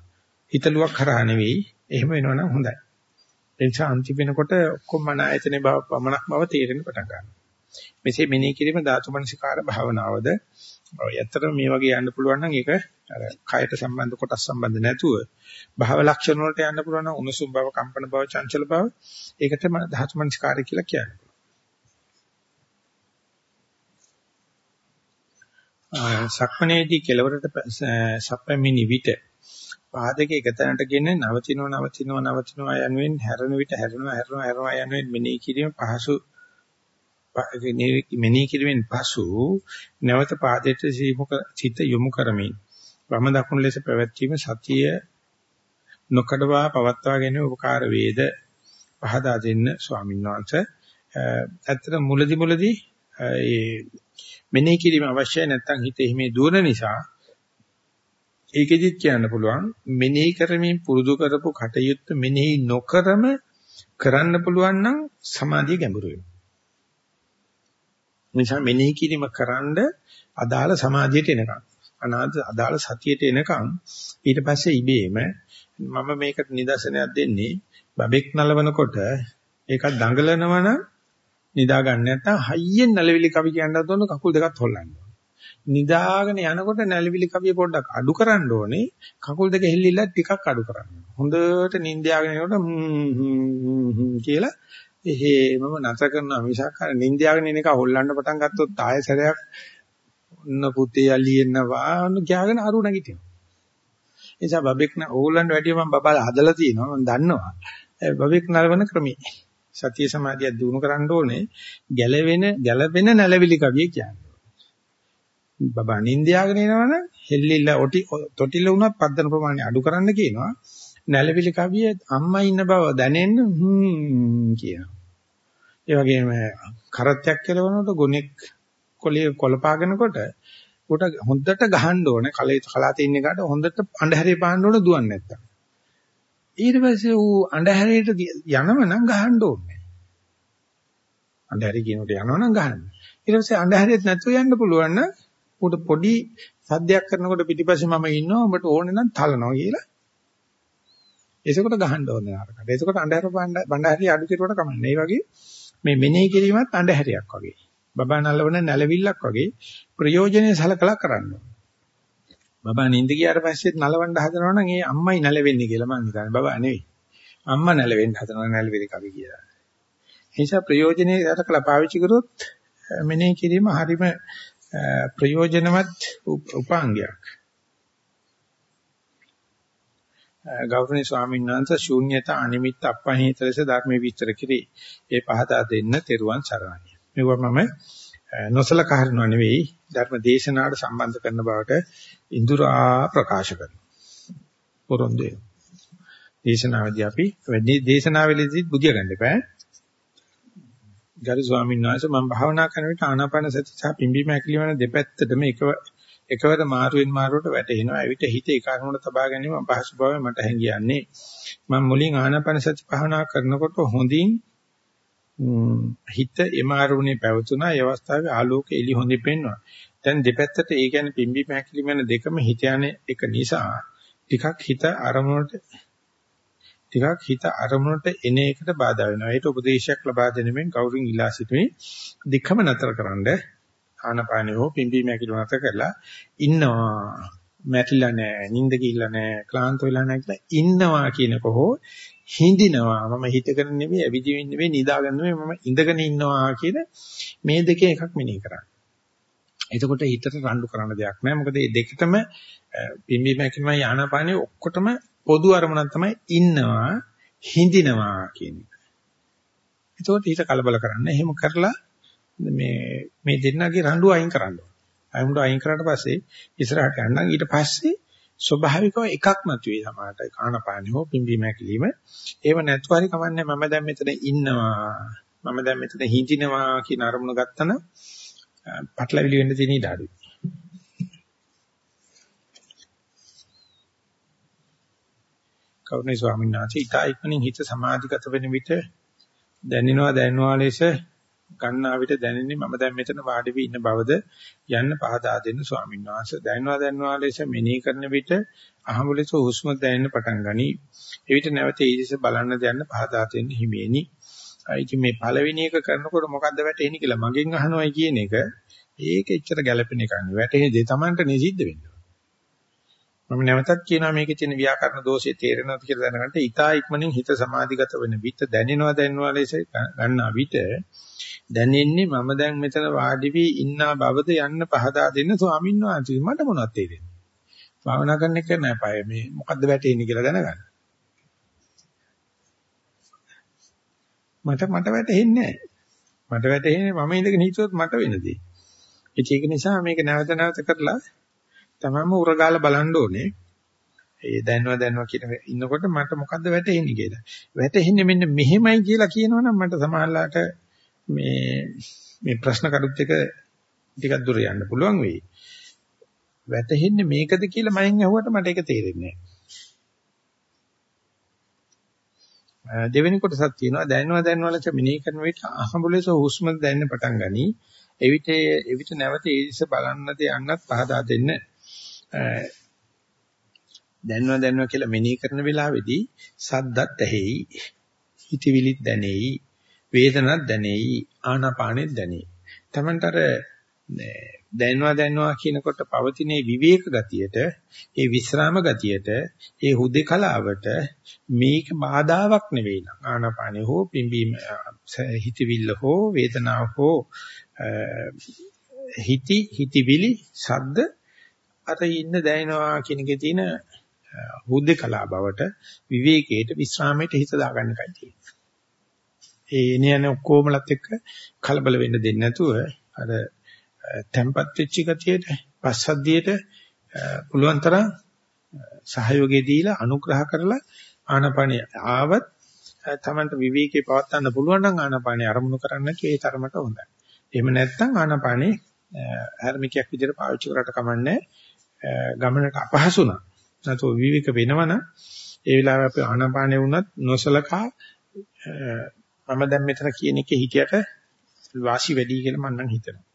හිතලුවක් කරා නෙවෙයි. එහෙම වෙනවනම් හොඳයි. ඒ නිසා අන්තිම වෙනකොට ඔක්කොම මන ආයතනේ බව පමණක් බව තේරෙන්න පටන් ගන්නවා. මෙසේ මෙනෙහි කිරීම ධාතු මනසිකාර භාවනාවද ඔය ඇත්තටම මේ වගේ යන්න පුළුවන් නම් ඒක අර කයට සම්බන්ධ කොටස් සම්බන්ධ නැතුව භාව ලක්ෂණ වලට යන්න පුළුවන් නම් උණුසුම් බව, කම්පන බව, චංචල බව ඒකට මන ධාතු මනස්කාරය කියලා කියන්නේ. සක්මනේදී කෙලවරට සප්පමිනි විට පාදකේ එකතැනට ගෙන නවතිනව නවතිනව නවතිනව යනුවෙන් හැරෙන විට හැරෙනවා හැරෙනවා හැරෙනවා යනුවෙන් මෙනෙහි කිරීම පහසු. මෙනෙහි කිරීමෙන් පසු නැවත පාදයට සිත යොමු කරමින් වම දකුණු ලෙස පැවැත්වීම සතිය නොකඩවා පවත්වා ගැනීම උපකාර වේද? පහදා දෙන්න ස්වාමීන් වහන්සේ ඇත්තට මුලදි මුලදි ඒ මෙනෙහි කිරීම අවශ්‍යයි නැත්නම් හිතේ හිමේ දුවන නිසා ඒකෙදිත් කියන්න පුළුවන් මෙනෙහි කරමින් පුරුදු කරපු කටයුත්ත මෙනෙහි නොකරම කරන්න පුළුවන් නම් සමාධිය ගැඹුරු වෙනවා. නිසා මෙනෙහි කිරීම කරන්ඩ අදාළ සමාධියට එනකම් අනාද අදාළ සතියට එනකම් ඊට පස්සේ ඉබේම මම මේකට නිදර්ශනයක් දෙන්නේ බබෙක් නලවනකොට ඒක දඟලනවනම් නිදා ගන්න නැත්නම් හයියෙන් නැලවිලි කවි කියන්නත් ඕන කකුල් දෙකත් හොල්ලන්න ඕන. නිදාගෙන යනකොට නැලවිලි කවිය පොඩ්ඩක් අඩු කරන්න ඕනේ. කකුල් දෙක හෙල්ලිලා ටිකක් අඩු කරන්න. හොඳට නිින්දයාගෙන යනකොට කියලා එහෙමම නැත කරනවා මිසක් අර නිින්දයාගෙන එන එක හොල්ලන්න පටන් ගත්තොත් ආයෙ සැරයක් ඔන්න පුතේ යලියෙන්නවා ඔන්න ගියාගෙන අරු නැගිටිනවා. ඒ නිසා බබෙක් න ඕගොල්ලන්ට වැඩිය මම බබාලා හදලා තියෙනවා මම දන්නවා. බබෙක් නරවන ක්‍රමී. සතිය සමාධිය දිනු කරන්න ඕනේ ගැලවෙන ගැලවෙන නැලවිලි කවිය කියන්නේ. බබා නින්දයාගෙන එනවනම් හෙල්ලිලා ඔටි තොටිල වුණත් පද්දන ප්‍රමාණය අඩු කරන්න කියනවා. නැලවිලි කවිය අම්මා ඉන්න බව දැනෙන්න හ්ම් කියනවා. ඒ වගේම කරත්තයක් කෙලවනකොට ගොනෙක් කොළේ කොළපාගෙනකොට උට හොඳට ගහන්න ඕනේ කලේ කලාතේ ඉන්න එකට හොඳට අඳුරේ පාන්න ඕන දුවන්නේ නැත්තම්. ඊට පස්සේ ඌ අඳුරේට යනව නම් ගහන්න ඕනේ. අඳුරේ කියනකොට යනව නම් ගහන්න. ඊට පස්සේ අඳුරේත් නැතුව යන්න පුළුවන් නම් ඌට පොඩි සද්දයක් කරනකොට පිටිපස්සේ මම ඉන්නවා උඹට ඕනේ නම් තලනවා කියලා. ඒසකොට ගහන්න ඕනේ නරකට. ඒසකොට අඳුර බණ්ඩාරිය අඩු කෙරුවට කමන්නේ. ඒ වගේ මේ මෙනෙහි කිරීමත් අඳුරයක් වගේ. බබා නලවන නැලවිල්ලක් වගේ ප්‍රයෝජනෙයි සලකලා කරන්න ඕනේ. බබා නිින්ද ගියාට පස්සෙත් නලවන්න හදනවා නම් ඒ අම්මයි නැලවෙන්නේ කියලා මං හිතන්නේ. බබා නෙවෙයි. අම්මා නැලවෙන්න හදනවා නැලවිලි කවි කියලා. ඒ නිසා ප්‍රයෝජනෙයි සලකලා පාවිච්චි කරොත් මෙනෙහි කිරීම හරීම ප්‍රයෝජනවත් උපාංගයක්. ගෞරවනීය ස්වාමීන් වහන්සේ ශූන්‍යත අනිමිත්ත අපහිත ලෙස ධර්මයේ විස්තර කිරේ. ඒ පහදා දෙන්න තෙරුවන් සරණයි. මේවා මම නොසලකා හරිනව නෙවෙයි ධර්ම දේශනාවට සම්බන්ධ කරන බවට ඉඳුරා ප්‍රකාශ කරනවා. පොරොන්දු වෙනවා. දේශනාවේදී අපි වැඩි දේශනාවේදී බුදිය ගන්න එපා. ගරු ස්වාමීන් වහන්සේ මම භාවනා කරන විට ආනාපාන සති සහ පිම්බීම හැකිලිම වෙන දෙපැත්තටම එක එකවර මාරුවෙන් මාරුවට වැටෙනවා. එවිට හිත ඒ කර්මවල තබා ගැනීම අපහසු බව මට හැඟියන්නේ. මම මුලින් ආනාපාන සති භාවනා කරනකොට හොඳින් හිත එම අරමුණේ පැවතුනා ඒ අවස්ථාවේ ආලෝක එළි හොඳින් පෙන්වනවා. දැන් දෙපැත්තට ඒ කියන්නේ පිම්බි පැකිලි වෙන දෙකම හිත යන්නේ එක නිසා ටිකක් හිත අරමුණට ටිකක් හිත අරමුණට එන එකට බාධා වෙනවා. ඒකට උපදේශයක් ලබා දෙනෙමින් කවුරුන් ඉලා සිටුවේ දෙකම නතරකරනද ආනපානිය හෝ පිම්බි පැකිලි නතර කරලා ඉන්නවා. මැරිලා නැහැ, නිින්ද ගිහිල්ලා නැහැ, ක්ලාන්ත වෙලා නැහැ කියලා ඉන්නවා කියනක හෝ හිඳිනවා මම හිතගෙන නෙවෙයි ඇවිදින්න නෙවෙයි නිදාගෙන නෙවෙයි මම ඉඳගෙන ඉන්නවා කියන මේ දෙකේ එකක් මෙනෙහි කරන්න. එතකොට හිතට රණ්ඩු කරන්න දෙයක් නැහැ. මොකද මේ දෙකටම පිම්බි මැකිමයි ආනාපානෙ ඔක්කොටම පොදු අරමුණක් තමයි ඉන්නවා හිඳිනවා කියන එක. එතකොට හිත කලබල කරන්න. එහෙම කරලා මේ මේ දෙන්නගේ රණ්ඩු අයින් කරන්න ඕන. අයින් අයින් කරාට පස්සේ ඉස්සරහට යන්න ඊට පස්සේ ස්වභාවිකව එකක් මතුවේ සමානට කාණපාණි හෝ පිම්බීම හැකිලිම ඒව නැතුව හරි කමන්නේ මම දැන් මෙතන ඉන්නවා. මම දැන් මෙතන හිඳිනවා කියන අරමුණ ගත්තන පටලවිලි වෙන්න තියෙන ඉඩ අඩුයි. කෞර්ණී ස්වාමීන් වහන්සේ ඊට ඉක්මනින් හිත සමාධිගත වෙන විට දැනෙනවා දැනනවා ලෙස ගන්නා විට දැනෙන්නේ මම දැන් මෙතන වාඩි වී ඉන්න බවද යන්න පහදා දෙන්න ස්වාමීන් වහන්සේ. දැනනවා දැනනවා ලෙස මෙනෙහි කරන විට අහමු ලෙස හුස්ම දැනෙන්න පටන් ගනී. එවිට නැවත ඊදෙස බලන්න දැනන්න පහදා දෙන්න හිමේනි. අයිති මේ පළවෙනි එක කරනකොට මොකද්ද වැටෙන්නේ කියලා මගෙන් අහනවයි කියන එක ඒක එච්චර ගැළපෙන එකක් නෙවෙයි. වැටෙන්නේ දෙ Tamanට නිසිද්ධ වෙන්නේ මම නැවතත් කියනවා මේකේ තියෙන ව්‍යාකරණ දෝෂය තේරෙනවද කියලා දැනගන්න. ඉතා ඉක්මනින් හිත සමාධිගත වෙන විට දැනෙනවා දැනනවා ලෙස ගන්නා විට දැනෙන්නේ මම දැන් මෙතන වාඩි වී ඉන්නා බවද යන්න පහදා දෙන්න ස්වාමීන් වහන්සේ මට මොනවද තේරෙන්නේ භාවනා කරන එක නෑ පය මේ මොකද්ද වැටෙන්නේ කියලා දැනගන්න. මට මට වැටෙන්නේ නෑ. මට වැටෙන්නේ මම ඉඳගෙන හිතුවොත් මට වෙනදී ඒක නිසා මේක නැවත නැවත කරලා තමම උරගාලා බලන්න ඕනේ. ඒ දැනනවා දැනනවා කියන ඉන්නකොට මට මොකද්ද වැටෙන්නේ කියලා. වැටෙන්නේ මෙන්න මෙහෙමයි කියලා කියනවනම් මට සමහරලාට මේ මේ ප්‍රශ්න කරුත් එක ටිකක් දුර යන්න පුළුවන් වෙයි. වැටෙන්නේ මේකද කියලා මයින් අහුවට මට ඒක තේරෙන්නේ නැහැ. දෙවෙනි කොටසක් තියෙනවා දැනනවා දැනනවා ලෙස මෙනෙහි කරන විට අහඹුලෙස හුස්ම දැනෙන්න පටන් ගනි. එවිට එවිට නැවත ඒ දිස බලන්නද යන්නත් පහදා දෙන්න. දැනනවා දැනනවා කියලා මෙනෙහි කරන වෙලාවේදී සද්දත් ඇහෙයි. හිතවිලිත් දැනෙයි. වේදනත් දැනෙයි. ආනාපානෙත් දැනෙයි. Tamantar දැනනවා දැනනවා කියනකොට පවතින විවේක ගතියට, ඒ විස්රාම ගතියට, ඒ හුදේකලාවට මේක බාධාවක් නෙවෙයි නං. ආනාපානෙ හෝ පිම්බීම හිතවිල්ල හෝ වේදනාව හෝ හිති හිතවිලි ශබ්ද අර ඉන්න දැනෙනවා කියන එකේ තියෙන හුදේකලා බවට විවේකයට විස්රාමයට හිත දාගන්න එකයි තියෙන්නේ. ඒ එන යන ඔක්කොමලත් එක්ක කලබල වෙන්න දෙන්නේ නැතුව අර tempat වෙච්ච ගතියට පස්සද්ධියට පුළුවන් තරම් සහයෝගය දීලා අනුග්‍රහ කරලා ආනපනිය ආවත් තමන්ට විවේකේ පවත්වන්න පුළුවන් නම් ආනපනිය අරමුණු කරන්න ඒ තරමට හොඳයි. එහෙම නැත්නම් ආනපනිය හැර්මිකයක් විදිහට පාවිච්චි කරලා කමන්නේ ගමනට අපහසු නම් නැතෝ විවේක වෙනවනම් ඒ වෙලාවේ අපි ආනපානේ වුණත් නොසලකා මම දැන් මෙතන කියන එකේ හිටියට වාසි වැඩි කියලා මම නම් හිතනවා.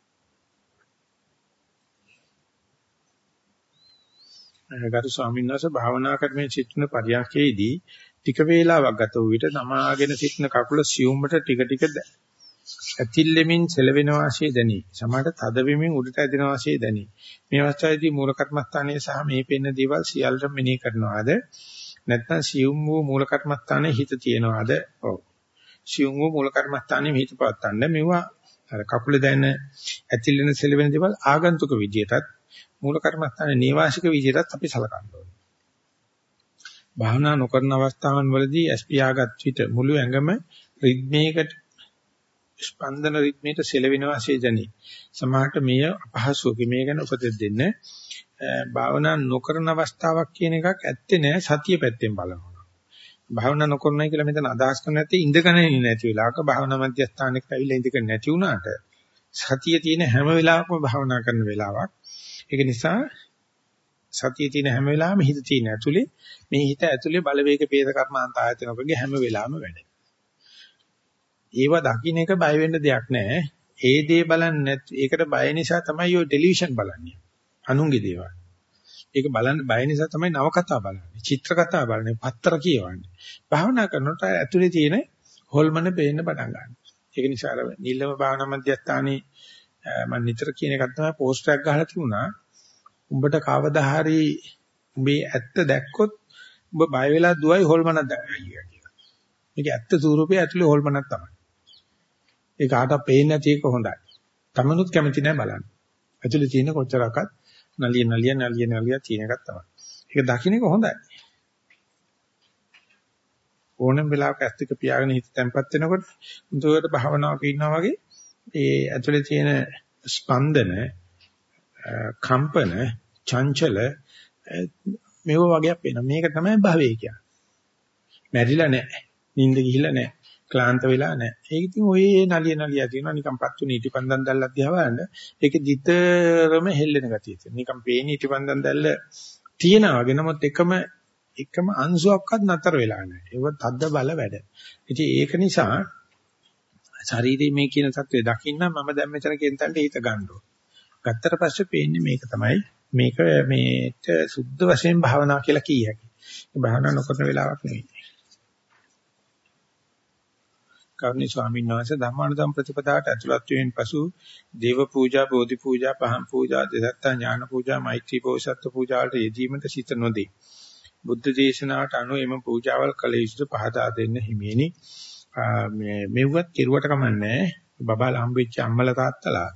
ගරු ස්වාමීන් වහන්සේ භාවනා කරමින් සිටින පරියන්කේදී ටික වේලාවක් ගත වූ විට සමාගෙන සිටින කකුල සියුම්මට ටික ටික ඇතිල්ලෙමින් සෙලවෙන වාසිය දැනේ. සමහරට තද වෙමින් උඩට ඇදෙන වාසිය දැනේ. මේ අවස්ථාවේදී මූල කර්මස්ථානයේ සහ මේ පෙන්න දේවල් සියල්ලම මෙනෙහි කරනවාද? නැත්නම් සියුම් වූ මූල කර්මස්ථානයේ හිත තියනවාද? ඔව්. සියුම් වූ මූල කර්මස්ථානයේ හිත පවත්තන්න මෙවුවා අර කකුල දැන ඇතිල්ලෙන සෙලවෙන දේවල් ආගන්තුක විදියටත් මූල කර්මස්ථානයේ නේවාසික විදියටත් අපි සලකන්න ඕනේ. භාවනා නොකරන අවස්ථාවන් වලදී ස්පියාගත් විට මුළු ඇඟම රිද්මයකට ස්පන්දන රිද්මයට සෙලවෙන වාසිය දැනේ. සමහරට මෙය අපහසුක මේ ගැන උපදෙස් දෙන්න. භාවනා නොකරන අවස්ථාවක් කියන එකක් ඇත්තේ නෑ සතිය පැත්තෙන් බලනවා. භාවනා නොකරනයි කියලා මෙතන අදහස් කරන්නේ නැති ඉඳගෙන ඉන්නේ නැති වෙලාවක භාවනා මධ්‍යස්ථානයකට ඇවිල්ලා ඉඳගෙන නැති වුණාට සතිය තියෙන හැම වෙලාවකම භාවනා කරන වෙලාවක්. ඒක නිසා සතිය තියෙන හැම වෙලාවෙම හිත තියෙන ඇතුලේ මේ හිත ඇතුලේ බලවේග පේද කර්මාන්ත ආයතනකගේ හැම වෙලාවෙම වැඩ. ඒව දකින්න එක බය වෙන්න දෙයක් නැහැ. ඒ දේ බලන්නේ නැත් ඒකට බය නිසා තමයි ඔය ටෙලිවිෂන් බලන්නේ. අනුන්ගේ දේවල්. ඒක බලන්න බය නිසා තමයි නව කතා බලන්නේ. චිත්‍ර කතා බලන්නේ, පත්‍ර කියවන්නේ. භාවනා කරනකොට ඇතුලේ තියෙන හොල්මන පේන්න පටන් ගන්නවා. ඒක නිසා අර නිල්ලම භාවනා මධ්‍යස්ථානයේ මම නිතර කියන එකක් තමයි පෝස්ට් එකක් ගහලා තිබුණා. උඹට කවදා හරි උඹේ ඇත්ත දැක්කොත් උඹ බය වෙලා දුවයි හොල්මනක් දැක්කයි කියලා. මේක ඇත්ත ස්වරූපයේ ඇතුලේ හොල්මනක් තමයි. ඒ කාටවත් පේන්නේ නැති එක හොඳයි. තමනුත් කැමති නැහැ බලන්න. ඇතුලේ තියෙන කොච්චරක්වත් නලිය නලිය නලිය නලිය තියෙන එකක් තමයි. ඒක දකින්න එක හොඳයි. ඕනම වෙලාවක ඇස් දෙක පියාගෙන හිත තැම්පත් වෙනකොට මුදුවට භාවනාවක ඉන්නා වගේ ඒ ඇතුලේ තියෙන ස්පන්දන කම්පන චංචල මේව වගේක් වෙනවා. මේක තමයි භවය කියන්නේ. මැරිලා නැහැ. නිින්ද ගිහිලා නැහැ. ක්ලාන්ත වෙලා නැහැ. ඒක ඉතින් ඔය නලිය නලිය තියෙනවා නිකන් පත්තු නීටිපන්දන් දැල්ලක් දිහා බලන්න. ඒක දිතරම හෙල්ලෙන ගතිය තියෙනවා. නිකන් පේන නීටිපන්දන් දැල්ල තියෙනවා වගේ නමුත් එකම එකම අංශුවක්වත් නතර වෙලා නැහැ. ඒක තද්ද බල වැඩ. ඉතින් ඒක නිසා ශරීරයේ මේ කියන தත්ත්වය දකින්න මම දැන් මෙතන කියන තැනට හිත ගන්න ඕන. ගත්තට පස්සේ පේන්නේ මේක තමයි මේක මේට සුද්ධ වශයෙන් භාවනා කියලා කිය හැකියි. ඒ භාවනා නොකරන වෙලාවක් නෙවෙයි. කරුණී ස්වාමීන් වහන්සේ ධර්මානුදම් ප්‍රතිපදාවට ඇතුළත් වීමෙන් පසු දේව පූජා, බෝධි පූජා, පහන් පූජා, දෙසත්තා ඥාන පූජා, මෛත්‍රී පෝෂත්ව පූජා වලට යෙදීමට සිත නොදේ. බුද්ධ දේශනාවට අනුව එම පූජාවල් කළ යුතු පහදා දෙන්න හිමිනේ. මේ මෙව්වත් කෙරුවට කමන්නේ බබාලා හම්බෙච්ච අම්මලා තාත්තලා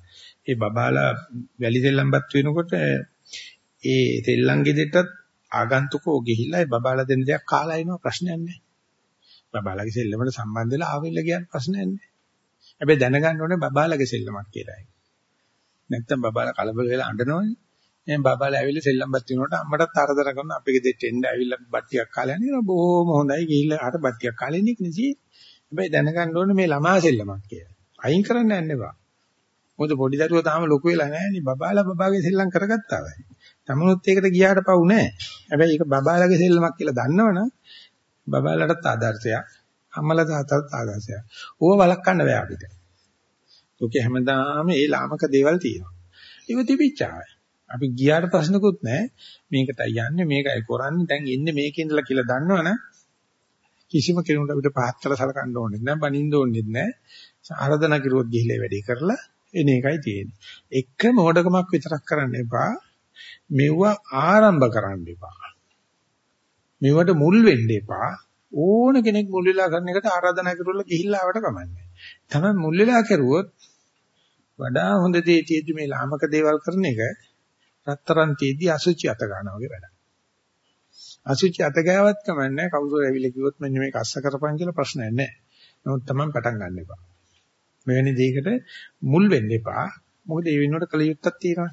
ඒ බබාලා වැලි දෙල්ලම්පත් වෙනකොට ඒ දෙල්ලම් ගෙදෙට්ටත් ආගන්තුකෝ ගිහිල්ලා ඒ බබාලා දෙන දෙයක් කාලා එනවා ප්‍රශ්නයක් නැහැ. බබාලාගේ සෙල්ලමට සම්බන්ධ වෙලා ආවෙල්ල කියන ප්‍රශ්නයක් නැහැ. හැබැයි දැනගන්න ඕනේ බබාලාගේ සෙල්ලමක් කියලා. නැත්තම් බබාලා කලබල වෙලා අඬනවනේ. එහෙනම් බබාලා ඇවිල්ලා සෙල්ලම්පත් වෙනකොට අම්මටත් තරදර කරන අපේ ගෙදෙට්ට එන්න ඇවිල්ලා බත් ටිකක් කාලා යනවා බොහොම හොඳයි ගිහිල්ලා අර බත් ටිකක් කාලා ඉන්නේ නේ හැබැයි දැනගන්න ඕනේ මේ ළමා සෙල්ලමක් කියලා. අයින් කරන්න යන්න එපා. මොකද පොඩි දරුවෝ තාම ලොකු වෙලා නැහැ නේ බබාලා බබාගේ සෙල්ලම් කරගත්තා වයි. තමනුත් ඒකට ගියාට පව් නැහැ. හැබැයි ඒක බබාලාගේ සෙල්ලමක් කියලා දන්නවනම් බබාලාටත් ආදර්ශයක්. අම්මලා තාත්තට ආදර්ශයක්. ඕව වළක්වන්න බෑ අපිට. ලෝකේ හැමදාම මේ ලාමක දේවල් තියෙනවා. ඒව තිබිච්චාවයි. අපි ගියාට ප්‍රශ්නකුත් නැහැ. මේකටයි යන්නේ මේකයි කරන්නේ. දැන් ඉන්නේ මේකේ ඉඳලා කියලා දන්නවනම් කිසිම කෙනෙකුට අපිට පහත් කරලා සලකන්න ඕනේ නැහැ. බනින්න ඕනේ නැහැ. ආරාධනා කිරුවොත් ගිහිල්ලා වැඩේ කරලා එන එකයි තියෙන්නේ. එක මොඩකමක් විතරක් කරන්න එපා. මෙවුව ආරම්භ කරන්න එපා. මෙවට මුල් වෙන්න එපා. ඕන කෙනෙක් මුල් වෙලා කරන එකට ආරාධනා කරලා ගිහිල්ලා ආවට කමන්නේ. තමයි මුල් වෙලා කරුවොත් වඩා හොඳ දේ තියෙදි මේ ලාමක දේවල් කරන එක රත්තරන් තියෙදි අසුචි අත ගන්නවා වගේ වැඩක්. අසුචි අත ගෑවත් කමන්නේ කවුරු ඇවිල්ලා කිව්වොත් මෙන්න මේක අස්ස කරපන් කියලා ප්‍රශ්නයක් නැහැ. නමුත් Taman පටන් ගන්න එපා. මෙවැනි දෙයකට මුල් වෙන්න එපා. මොකද ඒ වෙනුවට කල යුත්තක් තියෙනවා.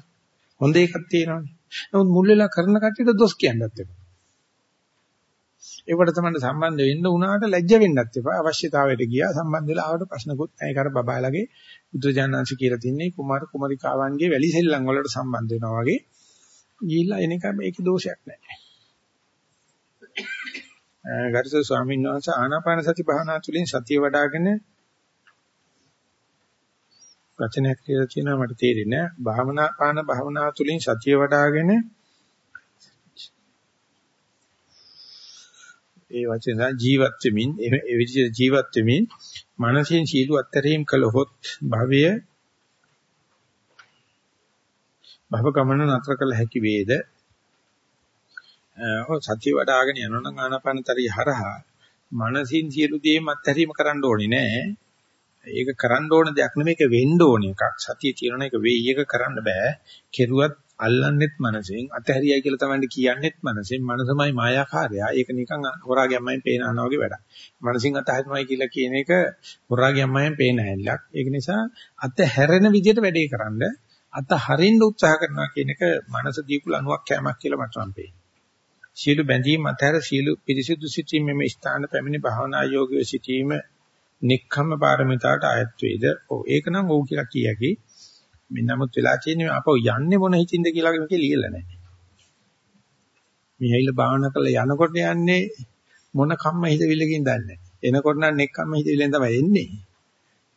හොඳ එකක් තියෙනවා. නමුත් මුල් වෙලා කරන කට්ටියට දොස් කියන්නත් එපා. ඒකට තමයි සම්බන්ධ වෙන්න උනාට ලැජ්ජ වෙන්නත් එපා. අවශ්‍යතාවයට ගියා සම්බන්ධ වෙලා ආවට ප්‍රශ්නකුත් නැහැ. ඒක අර බබාලගේ බුදුජානනාංශ කියලා තින්නේ කුමාර කුමරිකාවන්ගේ වැලි සෙල්ලම් වලට සම්බන්ධ වෙනවා වගේ. ගිහිල්ලා එන එක මේකේ දෝෂයක් නැහැ. ගරුතර ස්වාමීන් වහන්සේ ආනාපාන සති භාවනා තුළින් සතිය වඩ아가න වචනයක් කියලා තියෙනවා මට තේරෙන්නේ නැහැ. භාවනා පාන භාවනා තුළින් සතිය වඩ아가න ඒ වචන ජීවත් වෙමින් ඒ විදිහට ජීවත් වෙමින් මනසින් සීල අත්හැරීම් කළහොත් භවය භව ගමන නතර කළ හැකි වේද? ඔය සතිය වඩ아가න යනනම් ආනාපානතරි හරහා මනසින් සියලු දේම අත්හැරීම කරන්න ඕනේ නෑ. ඒක කරන්න ඕන දෙයක් නෙමෙයි ඒක වෙන්න ඕන එකක්. සතිය තියෙන එක වෙයි. එක කරන්න බෑ. කෙරුවත් අල්ලන්නෙත් මනසෙන් අතහැරියයි කියලා තමයි කියන්නෙත් මනසෙන්. මනසමයි මායාකාරයා. ඒක නිකන් හොරාගේ අම්මෙන් පේන අනවා වගේ වැඩක්. මනසින් අතහැරමයි කියලා කියන එක හොරාගේ අම්මෙන් පේන හැල්ලක්. ඒක නිසා අතහැරෙන විදිහට වැඩේ කරන්න අතහරින්න උත්සාහ කරනවා කියන එක මනස දීපු ලණුවක් කැමක් කියලා මට නම් පේනවා. සීල බැඳීම අතහැර සීල පිරිසිදු සිටීම මේ ස්ථාන පැමිණි භාවනා යෝගී සිටීම නික්කම්ම පාරමිතාවට අයත් වේද? ඔව්. ඒක නම් ඔව් කියලා කියකි. මේ නමුත් වෙලා තියෙන්නේ අපව යන්නේ මොන හිතින්ද කියලා මේක ලියලා නැහැ. මේ ඇවිල්ලා භාවනා කරලා යනකොට යන්නේ මොන කම්ම හිතවිල්ලකින් දන්නේ නැහැ. එනකොට නම් නෙක් කම්ම හිතවිල්ලෙන් තමයි එන්නේ.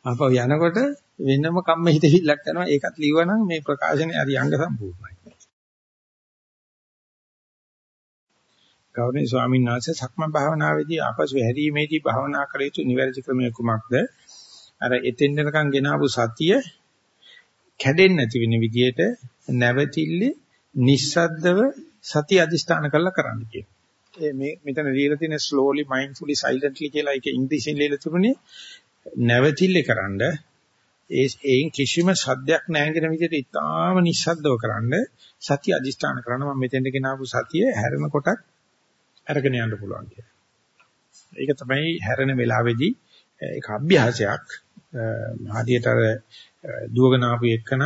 අපව යනකොට වෙනම කම්ම හිතවිල්ලක් කරනවා ඒකත් ලියවනම් මේ ප්‍රකාශනේ හරි අංග සම්පූර්ණයි. ගෞරවනීය ස්වාමීන් වහන්සේ සක්මන් භාවනාවේදී ආපසු හැරීමේදී භාවනා කළ යුතු නිවැරදි ක්‍රමය කුමක්ද? අර එතෙන් දෙනකන් ගෙනාවු සතිය කැඩෙන්නේ නැති වෙන විදිහට නැවතිල්ලේ නිස්සද්දව සති අදිස්ථාන කරලා කරන්න කියනවා. ඒ මේ මෙතන ලියලා තියෙන slowly mindfully silently කියලා ඒක ඉංග්‍රීසියෙන් ලියලා තිබුණේ නැවතිල්ලේ කරන්න ඒ ඒන් කිසිම සද්දයක් නැගෙන විදිහට ඉතාම නිස්සද්දව කරන්න සති අදිස්ථාන කරන මම මෙතෙන්ට ගෙනාවු සතිය හැරෙනකොටත් අරගෙන යන්න පුළුවන් කියලා. ඒක තමයි හැරෙන වෙලාවේදී ඒක අභ්‍යාසයක්. හදියට අර දුවගෙන ආපු එකන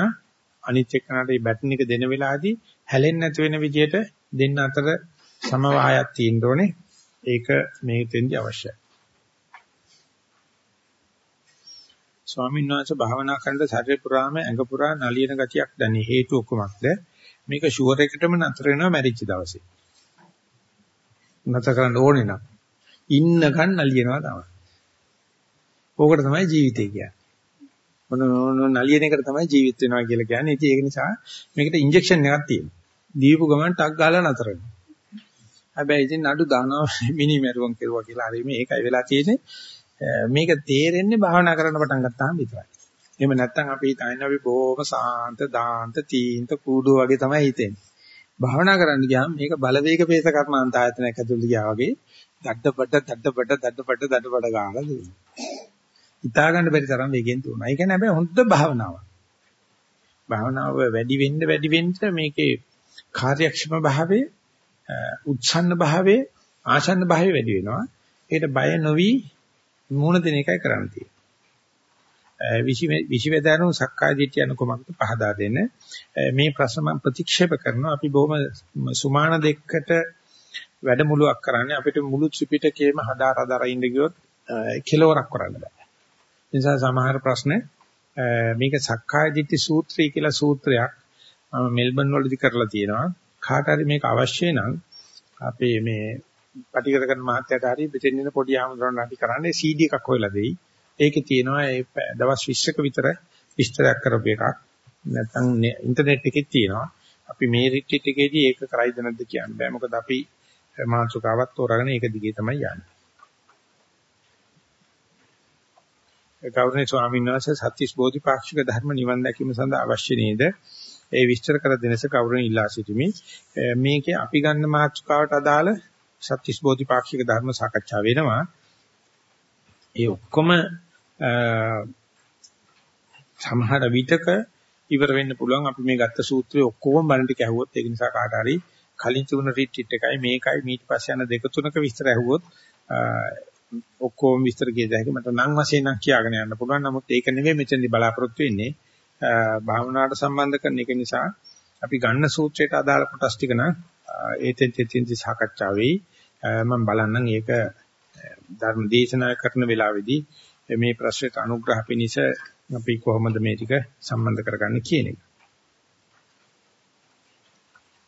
අනිත් එක්කනට මේ බැටන් එක දෙන වෙලාවේදී හැලෙන්නේ නැති වෙන විදිහට දෙන්න අතර සමவாயයක් තියෙන්න ඕනේ. ඒක මේ තෙන්දි අවශ්‍යයි. ස්වාමීන් වහන්සේ භාවනා කරනකොට ශරීර පුරාම ඇඟ පුරා නලියන ගතියක් දැනේ හේතු ඔක්කොමක්ද මේක ෂුවර් එකටම නතර වෙනවා මැරිච්ච දවසේ නතර කරන්න ඕනේ නම් ඉන්නකන් නලියනවා තමයි. ඕකට තමයි ජීවිතය කියන්නේ. මොන නලියන එකට තමයි ජීවිත වෙනවා කියලා කියන්නේ. ඉතින් ඒක නිසා මේකට ඉන්ජෙක්ෂන් එකක් තියෙනවා. දීපු ගමන් ටක් ගාලා නතර වෙනවා. හැබැයි ඉතින් නඩු දානවා මිනි මරුවන් කෙරුවා කියලා හරි මේකයි වෙලා තියෙන්නේ. මේක තේරෙන්නේ භාවනා කරන්න පටන් ගත්තාම විතරයි. එහෙම නැත්නම් අපි හිතන්නේ අපි බොහොම සාන්ත දාන්ත තීන්ත කූඩුව වගේ තමයි හිතෙන්නේ. භාවනා කරන්න ගියාම මේක බලවේග පේස කර්මාන්ත ආයතනයක් ඇතුළට ගියා වගේ දඩබඩ දඩබඩ දඩබඩ දඩබඩ ගාලා දුන්නා. හිතා ගන්න බැරි තරම් වේගෙන් තුනයි. ඒ කියන්නේ හැබැයි හොඳ භාවනාවක්. භාවනාව වැඩි වෙන්න වැඩි වෙන්න මේකේ කාර්යක්ෂම භාවයේ උත්සන්න භාවයේ ආසන්න භාවයේ වැඩි වෙනවා. ඒකට බය නොවි මූණ දෙන එකයි කරන්න තියෙන්නේ. විශිවේදාරු සක්කාය දිට්ඨිය යන කොමක්ද පහදා දෙන්න. මේ ප්‍රශ්න මම ප්‍රතික්ෂේප කරනවා. අපි බොහොම සුමාන දෙකකට වැඩමුළුවක් කරන්නේ අපිට මුළු ත්‍රිපිටකයේම හදාරා දරා ඉඳ ගියොත් කෙලවරක් කරන්න බෑ. නිසා සමහර ප්‍රශ්න මේක සක්කාය දිට්ඨි සූත්‍රය කියලා සූත්‍රයක් මම මෙල්බන් වලදී කරලා තියෙනවා. කාට හරි මේක අවශ්‍ය නම් අපේ මේ පටිගත කරන මහත්තයාට හරි පිටින් ඉන්න පොඩි ආමඳුරන් නැති කරන්නේ CD එකක් හොයලා දෙයි. ඒකේ තියෙනවා ඒ දවස් 20ක විතර විස්තරයක් කරපු එකක්. නැත්නම් ඉන්ටර්නෙට් එකේ තියෙනවා. අපි මේ රිට්‍රීට් එකේදී ඒක කරයිද නැද්ද කියන්න බෑ. මොකද අපි මාතෘකාවක් තෝරාගෙන ඒක දිගේ තමයි යන්නේ. ගෞරවනීය ස්වාමීන් වහන්සේ සත්‍තිස් බෝධිපාක්ෂික ධර්ම නිවන් දැකීම සඳහා අවශ්‍ය නේද? ඒ විස්තර කර දෙනස ගෞරවණීය ඉල්ලා සිටිමි. මේකේ අපි ගන්න මාතෘකාවට අදාළ සත්‍තිස් බෝධිපාක්ෂික ධර්ම සාකච්ඡා වෙනවා. ඒ ඔක්කොම සමහර විටක ඉවර වෙන්න පුළුවන් අපි මේ ගත්ත සූත්‍රයේ ඔක්කොම බලන්න ටික ඇහුවොත් ඒක නිසා කාට හරි කලින් තිබුණ රිට්‍රීට් එකයි මේකයි ඊට පස්සේ යන දෙක තුනක විස්තර ඇහුවොත් ඔක්කොම විස්තර කියද හැකි මට නම් වශයෙන් නම් කියාගෙන යන්න පුළුවන් නමුත් ඒක නෙවෙයි මෙතනදී බලාපොරොත්තු වෙන්නේ භාවනාවට සම්බන්ධ කරන එක නිසා අපි ගන්න සූත්‍රයට අදාළ කොටස් ටික නම් ඒතෙන් තෙතින්දි සාකච්ඡා වෙයි මම බලන්නම් ඒක ධර්ම දේශනා කරන වෙලාවේදී මේ ප්‍රශ්නයට අනුග්‍රහ පිණිස අපි කොහොමද මේ ටික සම්බන්ධ කරගන්නේ කියන එක.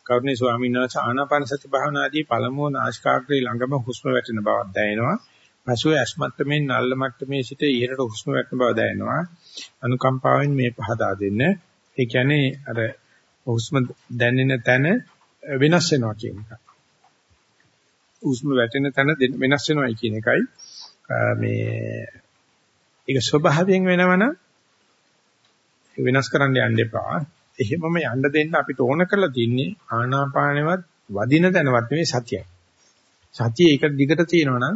කරුණේ ස්වාමීන් වහන්සේ ආනාපාන සති භාවනාදී පළමුව නාසිකාග්‍රේ ළඟම හුස්ම වැටෙන බවක් දැනෙනවා. පසුව ඇස් මට්ටමින් නල්ල මට්ටමේ සිට ඉහළට හුස්ම වැටෙන බව දැනෙනවා. අනුකම්පාවෙන් මේ පහදා දෙන්න. ඒ කියන්නේ අර හුස්ම දැනෙන තැන වෙනස් වෙනවා කියන එක. හුස්ම වැටෙන තැන වෙනස් වෙනවායි කියන එකයි මේ ඒක ස්වභාවයෙන් වෙනවනම් වෙනස් කරන්න යන්න එපා. එහෙමම යන්න දෙන්න අපිට ඕන කරලා තින්නේ ආනාපානෙවත් වදින තැනවත් නෙවෙයි සතියයි. සතිය එක දිගට තියෙනවා නම්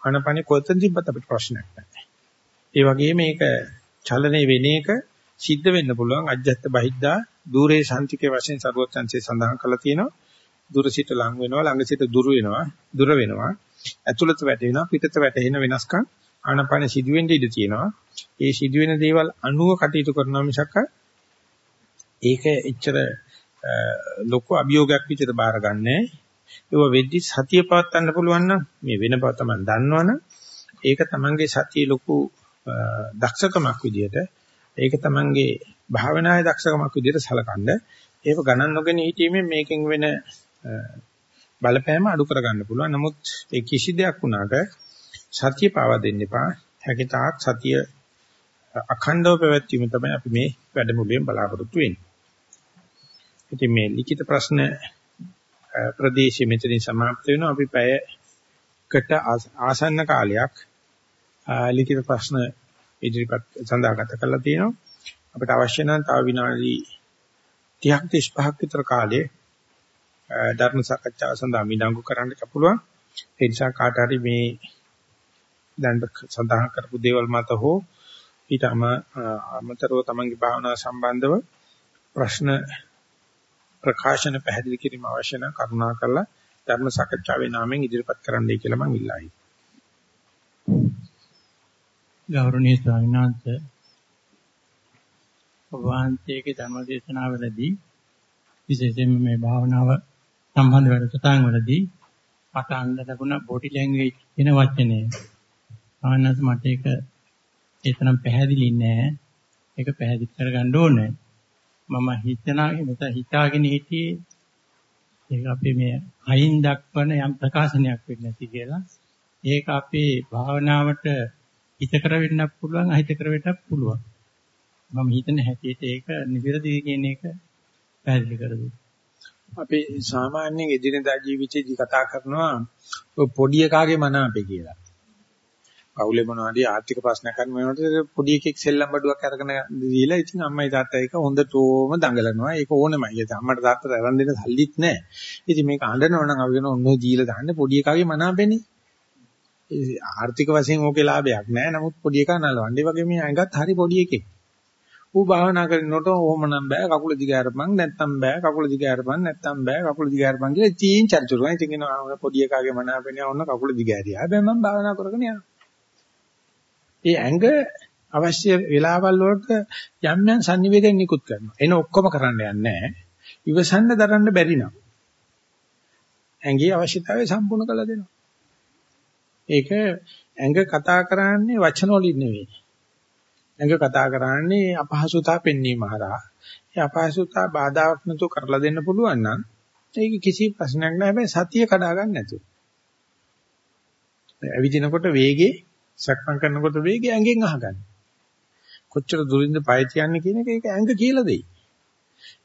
ආනාපානෙ කොතන තිබ්බත් අපිට ප්‍රශ්නයක් නැහැ. ඒ වගේම මේක චලනයේ වෙන එක සිද්ධ වෙන්න පුළුවන් අජ්ජත් බහිද්දා দূරේ ශාන්තිකේ වශයෙන් සරුවත්ංශේ සඳහන් කරලා තියෙනවා. දුර සිට ලඟ වෙනවා ළඟ සිට දුර වෙනවා දුර වෙනවා ඇතුළත වැටෙනවා පිටත වැටෙන වෙනස්කම් ආනාපාන සිදුවෙන්න ඉඩ තියෙනවා. ඒ සිදුවෙන දේවල් අනුව කටයුතු කරනවා මිසක් ඒක එච්චර ලොකු අභියෝගයක් විදිහට බාරගන්නේ. ඒව වෙද්දි සතිය පවත්වන්න පුළුවන් නම් මේ වෙන බව තමයි දන්නවනම් ඒක තමංගේ සතිය ලොකු දක්ෂකමක් විදිහට ඒක තමංගේ භාවනායේ දක්ෂකමක් විදිහට සලකනද ඒක ගණන් නොගෙන හිටීමෙන් මේකෙන් වෙන බලපෑම අඩු කරගන්න පුළුවන්. නමුත් ඒ කිසි දෙයක් වුණාට සතිය පාවා දෙන්න එපා. හැකිතාක් සතිය අඛණ්ඩව පැවැත්වීම තමයි අපි මේ වැඩමුළුවෙන් බලාපොරොත්තු වෙන්නේ. ඉතින් මේ ලිඛිත ප්‍රශ්න ප්‍රදේශයේ මෙතනින් સમાપ્ત වෙනවා. අපි පැයකට ආසන්න කාලයක් ලිඛිත ප්‍රශ්න ඉදිරිපත් සඳහාගත කරලා තියෙනවා. අපිට අවශ්‍ය නම් තව විනාඩි 30ක් 35ක් විතර කාලේ ධර්ම සාකච්ඡාව සඳහා මිඩංගු කරන්න පුළුවන්. ඒ නිසා කාට හරි මේ දැන් සඳහන් කරපු දේවල් මත හෝ ඊටම අමතරව තමන්ගේ භාවනාව සම්බන්ධව ප්‍රශ්න ප්‍රකාශන පැහැදිලි කිරීම අවශ්‍ය නම් කරුණා කරලා ධර්ම සාකච්ඡාවේ නාමයෙන් ඉදිරිපත් කරන්නයි කියලා මම ඉල්ලායි. ගෞරවනීය ස්වාමීන් වහන්සේ ඔබ වහන්සේගේ ධර්ම දේශනාවලදී විශේෂයෙන්ම මේ භාවනාව සම්බන්ධ වැඩසටහන් වලදී මට අන්න ලැබුණ බොඩි ලැන්ග්වේජ් කියන වචනේ ආනන්ද මට ඒක ඒතරම් පැහැදිලි නෑ. ඒක පැහැදිලි කරගන්න ඕනේ. මම හිතනාගේ මෙත හිතාගෙන හිටියේ ඒක අපේ මේ අයින් දක්වන යම් ප්‍රකාශනයක් වෙන්නේ නැති කියලා. ඒක අපේ භාවනාවට හිත කර වෙන්නත් පුළුවන් අහිත කර වෙන්නත් පුළුවන්. මම හිතන හැටියට ඒක නිවැරදි කියන එක පැහැදිලි කර දුන්නා. අපි සාමාන්‍යයෙන් එදිනෙදා ජීවිතේදී කතා කරනවා පොඩි එකාගේ මන අපේ කියලා. පවුලේ මොනවාරි ආර්ථික ප්‍රශ්නයක් හරි වෙනකොට පොඩි එකෙක් සෙල්ලම් බඩුවක් අරගෙන දීලා ඉතින් අම්මයි තාත්තයි එක හොඳටම දඟලනවා. ඒක ඕනෙමයි. ඒක අම්මට තාත්තට අරන් දෙන්න සල්ලිත් නැහැ. ඉතින් මේක අඬනවා නම් අපි වෙන ඔන්න දීලා දාන්න පොඩි එකාගේ මනාපෙනේ. ඒ ආර්ථික වශයෙන් ඕකේ ලාභයක් නැහැ. නමුත් පොඩි එකා නලවන්නේ. ඒ වගේ මේ අඟත් හරි පොඩි එකෙක්. ඌ භාවනා කරනකොට ඕම නම් බෑ කකුල දිගාරපන් නැත්තම් බෑ කකුල දිගාරපන් නැත්තම් බෑ කකුල දිගාරපන් කියලා තීන් චරිචුරුවා. ඉතින් එනවා පොඩි එකාගේ මනාපෙනේ ඔන්න කකුල දිගාරියා. හැබැයි මම භාවනා කරගෙන යනවා. ඒ ඇඟ අවශ්‍ය වෙලාවල් වලට යම් යම් sannivedana නිකුත් කරනවා. එන ඔක්කොම කරන්න යන්නේ නැහැ. ඉවසන්න දරන්න බැරි නම්. ඇඟේ අවශ්‍යතාවය සම්පූර්ණ කළ දෙනවා. ඒක ඇඟ කතා කරන්නේ වචන වලින් නෙවෙයි. ඇඟ කතා කරන්නේ අපහසුතාව පෙන්වීම හරහා. ඒ අපහසුතාව බාධාවක් නැතුව කරලා දෙන්න පුළුවන් නම් ඒක කිසි ප්‍රශ්නයක් නැහැ. හැබැයි සතිය කඩා ගන්න නැතුව. ඇවිදිනකොට වේගේ, සක්මන් කරනකොට වේගේ ඇඟෙන් අහගන්න. කොච්චර දුරින්ද පය තියන්නේ කියන එක ඒක ඇඟ කියලා දෙයි.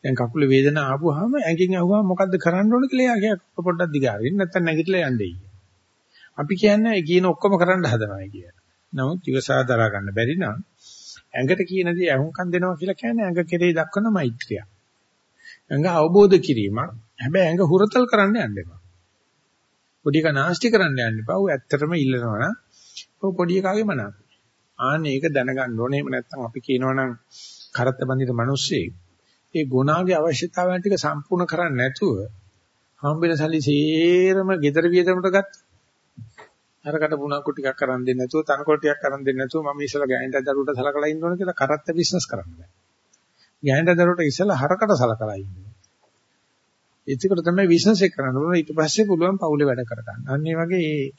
දැන් කකුලේ වේදනාව ආවම ඇඟෙන් අහුවම මොකද්ද කරන්න ඕන කියලා එයා පොඩ්ඩක් දිගාරින්න නැත්නම් නැගිටලා යන්නේ. අපි කියන්නේ ඒ කියන ඔක්කොම කරන්න හදනවා කියලා. නමුත් ඉවසා දරා ගන්න බැරි නම් ඇඟට කියන දේ අහුම්කම් දෙනවා කියලා කියන්නේ ඇඟ කෙරේ දක්වන මෛත්‍රිය. ඇඟ අවබෝධ කිරීමක්. හැබැයි ඇඟ හුරතල් කරන්න යන්න එපා. පොඩි එක නාස්ති කරන්න යන්න එපා. ඌ ඇත්තටම ඉල්ලනවා නම් ඌ පොඩි එකාගේ මනාප. ආන්න ඒක දැනගන්න ඕනේ. එහෙම නැත්නම් අපි කියනවනම් කරත්ත බඳින මිනිස්සෙක් ඒ ගුණාගේ අවශ්‍යතාවයන් ටික සම්පූර්ණ කරන්නේ නැතුව හම්බෙන සල්ලි සේරම gedara වියදමට ගත්තා. අරකට පුණක්කු ටිකක් කරන් දෙන්නේ නැතුව තනකොළ ටිකක් කරන් දෙන්නේ නැතුව මම ඉස්සලා ගෑනිට දරුවට සලකලා ඉන්න ඕන කියලා කරත්ත බිස්නස් කරන්න බෑ. ගෑනිට දරුවට ඉස්සලා හරකට සලකලා ඉන්න. ඒකට තමයි බිස්නස් එක කරන්න ඕන ඊට පස්සේ පුළුවන් පවුලේ වැඩ කර ගන්න. අන්න ඒ වගේ මේ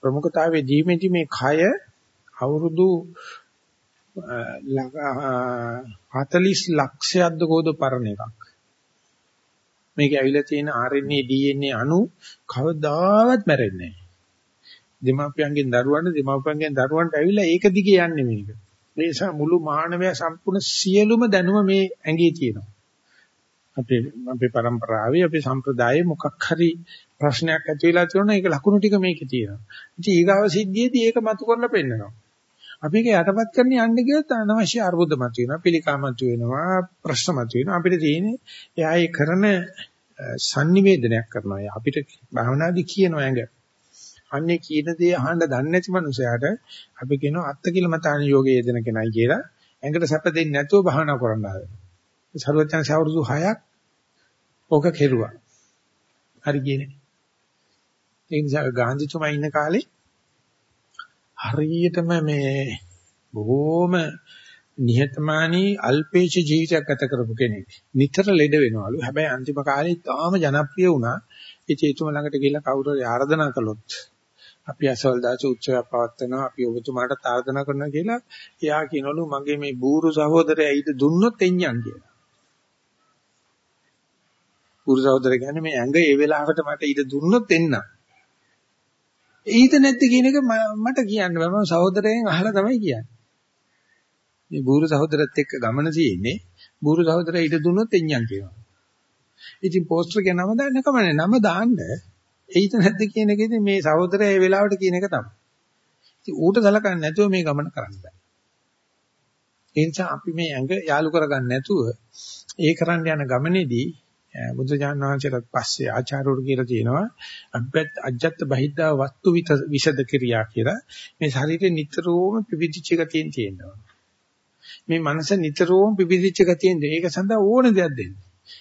ප්‍රමුඛතාවයේ දීමේදී මේ කය අවුරුදු 40 ලක්ෂයක්ද කෝද පරණ එකක්. මේක ඇවිල්ලා තියෙන RNA DNA අණු කවදාවත් මැරෙන්නේ නැහැ. දෙමාපියන්ගෙන් දරුවන්ට දෙමාපියන්ගෙන් දරුවන්ට ඇවිල්ලා ඒක දිගේ යන්නේ මේක. ඒ නිසා මුළු මානවයා සම්පූර්ණ සියලුම දැනුම මේ ඇඟේ තියෙනවා. අපේ අපේ પરම්පරාවේ අපේ සම්ප්‍රදායේ මොකක් හරි ප්‍රශ්නයක් ඇති වෙලා තියෙනවා ඒක ලකුණු ටික මේකේ තියෙනවා. ඉතින් ඊගාව සිද්ධියේදී ඒක මතු කරලා පෙන්නනවා. අපි ඒක යටපත් කරන්න යන්න ගියොත් අනවශ්‍ය අර්බුද මතුවෙනවා, පිළිකා මතුවෙනවා, ප්‍රශ්න මතුවෙනවා. අපිට තියෙන්නේ එයා ඒ කරන sannivedanayak කරනවා. අපිට භාවනාදී කියනවා ඇඟ. අන්නේ කියන දේ අහන්න දන්නේ නැති මනුස්සයාට අපි කියනවා අත්තිකිලමතාන යෝගයේ යෙදෙන කෙනයි කියලා. ඇඟට සැප දෙන්නේ නැතුව භාවනා කරන්න ආවා. සරුවචන සවරුදු 6ක් ඕක කෙරුවා. හරි ගියේ ඒ නිසා ගාන්ධිතුමා ඉන්න කාලේ හරියටම මේ බොහොම නිහතමානී අල්පේච ජීවිතයක් ගත කරපු කෙනෙක්. නිතර ලෙඩ වෙනවලු. හැබැයි අන්තිම කාලේ තාම ජනප්‍රිය වුණා. ඉතින් එතුම ළඟට ගිහිල්ලා කවුරු හරි ආරාධනා කළොත් අපි අසවල් දාස උත්සවයක් පවත්වනවා අපි ඔබතුමාට ආරාධනා කරනවා කියලා එයා කියනවලු මගේ මේ බూరు සහෝදරයා ඊට දුන්නොත් එඤ්ඤන් කියලා. ගුරු සහෝදර කියන්නේ මේ ඇඟ ඒ වෙලාවකට මට ඉඩ දුන්නොත් එන්න. ඊට නැද්ද කියන එක මට කියන්න බෑ මම සහෝදරයෙන් අහලා තමයි කියන්නේ. මේ බුරු සහෝදරත් එක්ක ගමන තියෙන්නේ. බුරු සහෝදරය ඉඩ දුන්නොත් එන්නම් කියනවා. ඉතින් පෝස්ටර් එක නම දාන්න කමන්නේ නම දාන්න. ඊට නැද්ද කියන එකේදී මේ සහෝදරය ඒ වෙලාවට කියන එක තමයි. ඉතින් ඌට සලකන්නේ නැතුව මේ ගමන කරන්න බෑ. ඒ නිසා අපි මේ ඇඟ යාලු කරගන්න නැතුව ඒ කරන්න යන ගමනේදී බුදුජානක වහන්සේට පස්සේ ආචාර්යවරු කියලා තියෙනවා අබ්බත් අජත්ත බහිද්දා වස්තු විසද ක්‍රියා කියලා. මේ ශරීරේ නිතරම පිපිදිච්ච ගතියෙන් තියෙනවා. මේ මනස නිතරම පිපිදිච්ච ගතියෙන් ඒක සඳහා ඕන දෙයක් දෙන්න.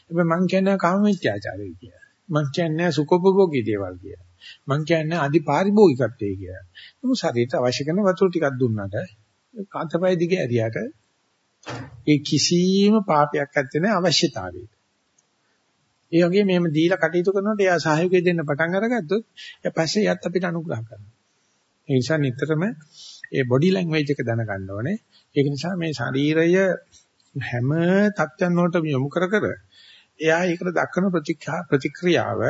හැබැයි මං කියන්නේ කාමීත්‍යාචාරය කියලා. මං කියන්නේ සුඛෝපභෝගී දේවල් කියලා. මං කියන්නේ අධිපාරිභෝගිකත්වයේ කියලා. නමුත් ශරීරයට අවශ්‍ය කරන වතුර ටිකක් දුන්නාට කාන්තපය දිගේ ඇරියට ඒ කිසිම පාපයක් නැත්තේ අවශ්‍යතාවයක ඒ වගේ මෙහෙම දීලා කටයුතු කරනකොට එයා සහයෝගය දෙන්න පටන් අරගත්තොත් ඊට පස්සේ යත් අපිට අනුග්‍රහ කරනවා. ඒ නිසා නිතරම ඒ බොඩි ලැන්ග්වේජ් එක දැනගන්න ඕනේ. ඒක නිසා මේ ශරීරය හැම තත්ත්වයන් වලට යොමු කර කර එයා ඒකට දක්වන ප්‍රතික්‍රියාව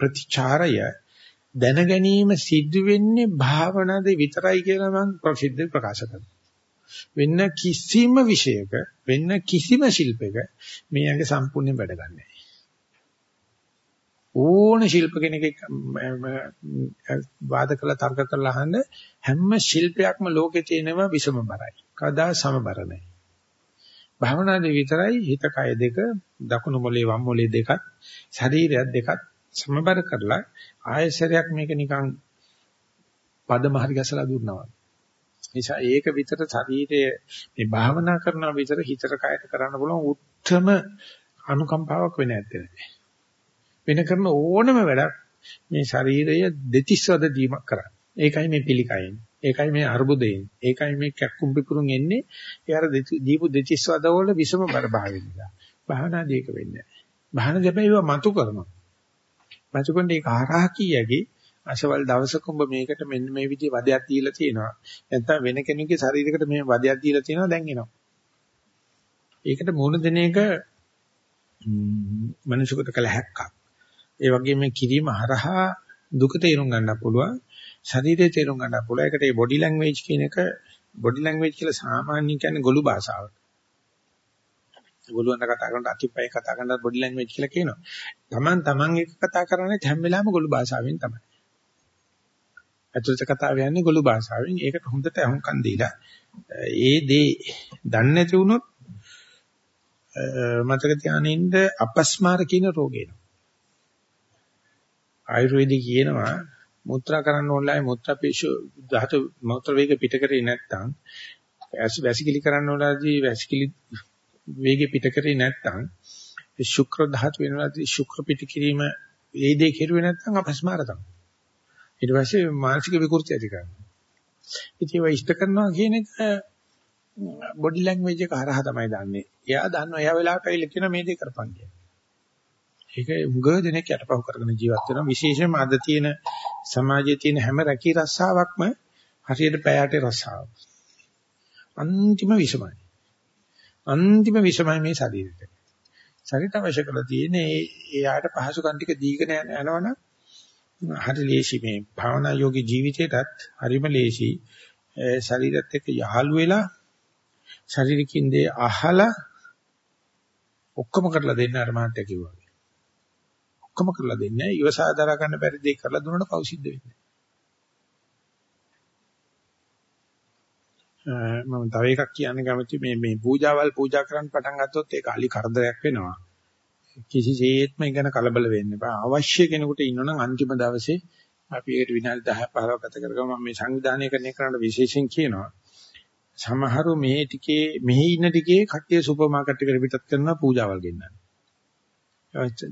ප්‍රතිචාරය දැන ගැනීම සිද්ධ වෙන්නේ භාවනාවේ විතරයි කියලා මම ප්‍රසිද්ධ ප්‍රකාශ කරනවා. වෙන කිසිම විෂයක වෙන කිසිම ශිල්පයක මේයගේ සම්පූර්ණ වැඩ ගන්නෑ. ඕන ශිල්ප කෙනෙක් වාද කළා තර්ක කරලා අහන්න හැම ශිල්පයක්ම ලෝකේ තියෙනවා විසම බරයි. කවදා සමබර නැහැ. භාවනාවේ විතරයි හිත කය දෙක දකුණු මොලේ වම් මොලේ දෙකත් ශරීරයත් දෙකත් සමබර කරලා ආයශරයක් මේක නිකන් පදම හරි ගැසලා දුන්නවා. නිසා ඒක විතර ශරීරයේ මේ භාවනා කරනවා විතර හිතට කයට කරන්න පුළුවන් උත්තරම අනුකම්පාවක් වෙන්නේ නැත්තේ. වෙන කරන ඕනම වැඩක් මේ ශරීරය දෙතිස්වද දීමක් කරන්නේ. ඒකයි මේ පිළිකයෙන්. ඒකයි මේ අර්බුදයෙන්. ඒකයි මේ කැක්කුම් පිපුරුම් එන්නේ. ඒ අර දීපු දෙතිස්වද වල විසම බර භාවය නිසා. භාවනා දෙයක වෙන්නේ නැහැ. භාවනා දෙපැයිව මතු කරනවා. මතු කරන එක හරහා කීයගේ අසවල් දවසක උඹ මේකට මෙන්න මේ විදිහේ වදයක් දීලා තියෙනවා. නැත්නම් වෙන කෙනෙකුගේ ශරීරයකට මේ වදයක් දීලා තියෙනවා දැන් එනවා. ඒකට මූල දෙන එක මනුෂ්‍යකට කළ හැක්කක්. ඒ වගේම මේ කිරීම හරහා දුක තේරුම් ගන්න පුළුවන්. ශරීරය තේරුම් ගන්න පුළුවන්. ඒකට මේ බොඩි ලැන්ග්වේජ් කියන එක බොඩි ලැන්ග්වේජ් කියලා සාමාන්‍යයෙන් කියන්නේ ගොළු භාෂාවක්. ගොළුන්ට කතා කරනකොට අතිපය කතා කරනකොට බොඩි ලැන්ග්වේජ් කියලා කියනවා. Taman taman එක කතා කරන්නේ හැම වෙලාවෙම ගොළු භාෂාවෙන් තමයි. අතුලත කතාව යන්නේ ගොළු භාෂාවෙන්. ඒකට හොඳට අහුම්කන් දීලා ඒ දේ දන්නේ නැති වුණොත් මතක තියානින්න අපස්මාර කියන රෝගේ එනවා. ආයුර්වේදයේ කියනවා මුත්‍රා කරන්න ඕනලායි මුත්‍රා පිෂු ධාතු මුත්‍ර වේග පිට කරේ නැත්නම් වැසිකිලි කරන්න ඕනලාදී වැසිකිලි වේග පිට කරේ නැත්නම් ශුක්‍ර ධාතු වෙනවාදී ශුක්‍ර පිට කිරීම ඒ දේ කෙරුවේ නැත්නම් අපස්මාර තමයි. ඊට පස්සේ මානසික විකෘති ඇති කරනවා. ඉතින් ඒවා ඉෂ්ට කරනවා කියන එක බොඩි ලැන්ග්වේජ් එක හරහා තමයි දන්නේ. එයා දන්නවා එයා වෙලාවට ඇවිල්ලා කියන මේ දේ කරපන් කියලා. ඒක උග දෙනෙක් යටපහුව කරගෙන ජීවත් වෙනවා. විශේෂයෙන්ම අද තියෙන සමාජයේ තියෙන හැම රැකී රස්සාවක්ම හරියට පැයට රස්සාව. අන්තිම විසමයි. අන්තිම විසමයි මේ ශරීරෙට. ශරීරයට අවශ්‍ය කරලා තියෙන්නේ එයාට පහසුකම් ටික දීගෙන යනවනම් හරි ලේසි මේ භාවනා යෝගී ජීවිතයටත් හරිම ලේසි ශරීරත් එක්ක යහළු වෙලා ශරීරකින් දේ අහලා ඔක්කොම කරලා දෙන්න අර මාත්‍ය කිව්වා. ඔක්කොම කරලා දෙන්නේ ඉවසා දරා ගන්න බැරි දේ කරලා දුන්නොත් පෞසිද්ධ වෙන්නේ. මම තව එකක් කියන්න කැමති මේ මේ පූජාවල් පූජා කරන්න පටන් ගත්තොත් ඒක අලි කරදරයක් වෙනවා. කිසිසේත්ම ඉගෙන කලබල වෙන්න එපා. අවශ්‍ය කෙනෙකුට ඉන්නවනම් අන්තිම දවසේ අපි ඒකට විනාඩි 10 15 ගත කරගම මේ සංවිධානය කරන කරන්න විශේෂයෙන් කියනවා. සමහරු මේ ටිකේ මෙහි ඉන්න ටිකේ කට්ටිය සුපර් මාකට් එකට පිටත් කරනවා පූජාවල් ගෙන්නන්න.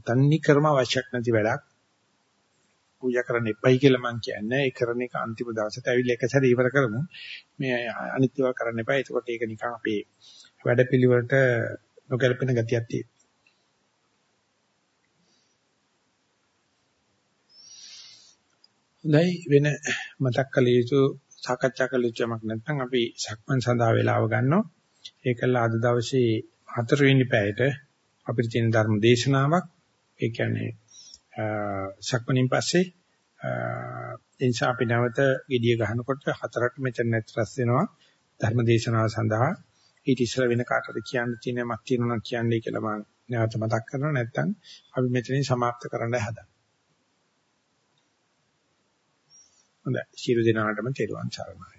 තන්නේ කරම අවශ්‍යක් නැති වැඩක්. පූජා කරන්න එපයි කියලා මම කියන්නේ. ඒ කරන එක අන්තිම දවසට ඇවිල්ලා එක සැරේ ඉවර කරමු. මේ අනිත් ඒවා කරන්න එපා. එතකොට ඒක නිකන් අපේ වැඩපිළිවෙලට නොගැලපෙන ගතියක් තියෙනවා. හොඳයි වෙන මතක් කළ යුතු සාකච්ඡා කළ යුතු යමක් නැත්නම් අපි සක්මන් සඳහා වේලාව ගන්නවා. ඒකල අද දවසේ හතරවෙනි පැයට අපිට තියෙන ධර්ම දේශනාවක්. ඒ කියන්නේ සක්මනින් පස්සේ එනිසා අපි නැවත gediya ගහනකොට හතරට මෙතන නැතරස් වෙනවා ධර්ම දේශනාව සඳහා. ඊට ඉස්සර වෙන කාටද කියන්න තියෙන යමක් තියෙනවා නම් කියන්නේ කියලා මම නැවත මතක් කරනවා නැත්නම් අපි මෙතනින් સમાપ્ત කරන්න හදා. හොඳයි. ශිරු දිනාටම තෙරුවන් සරණයි.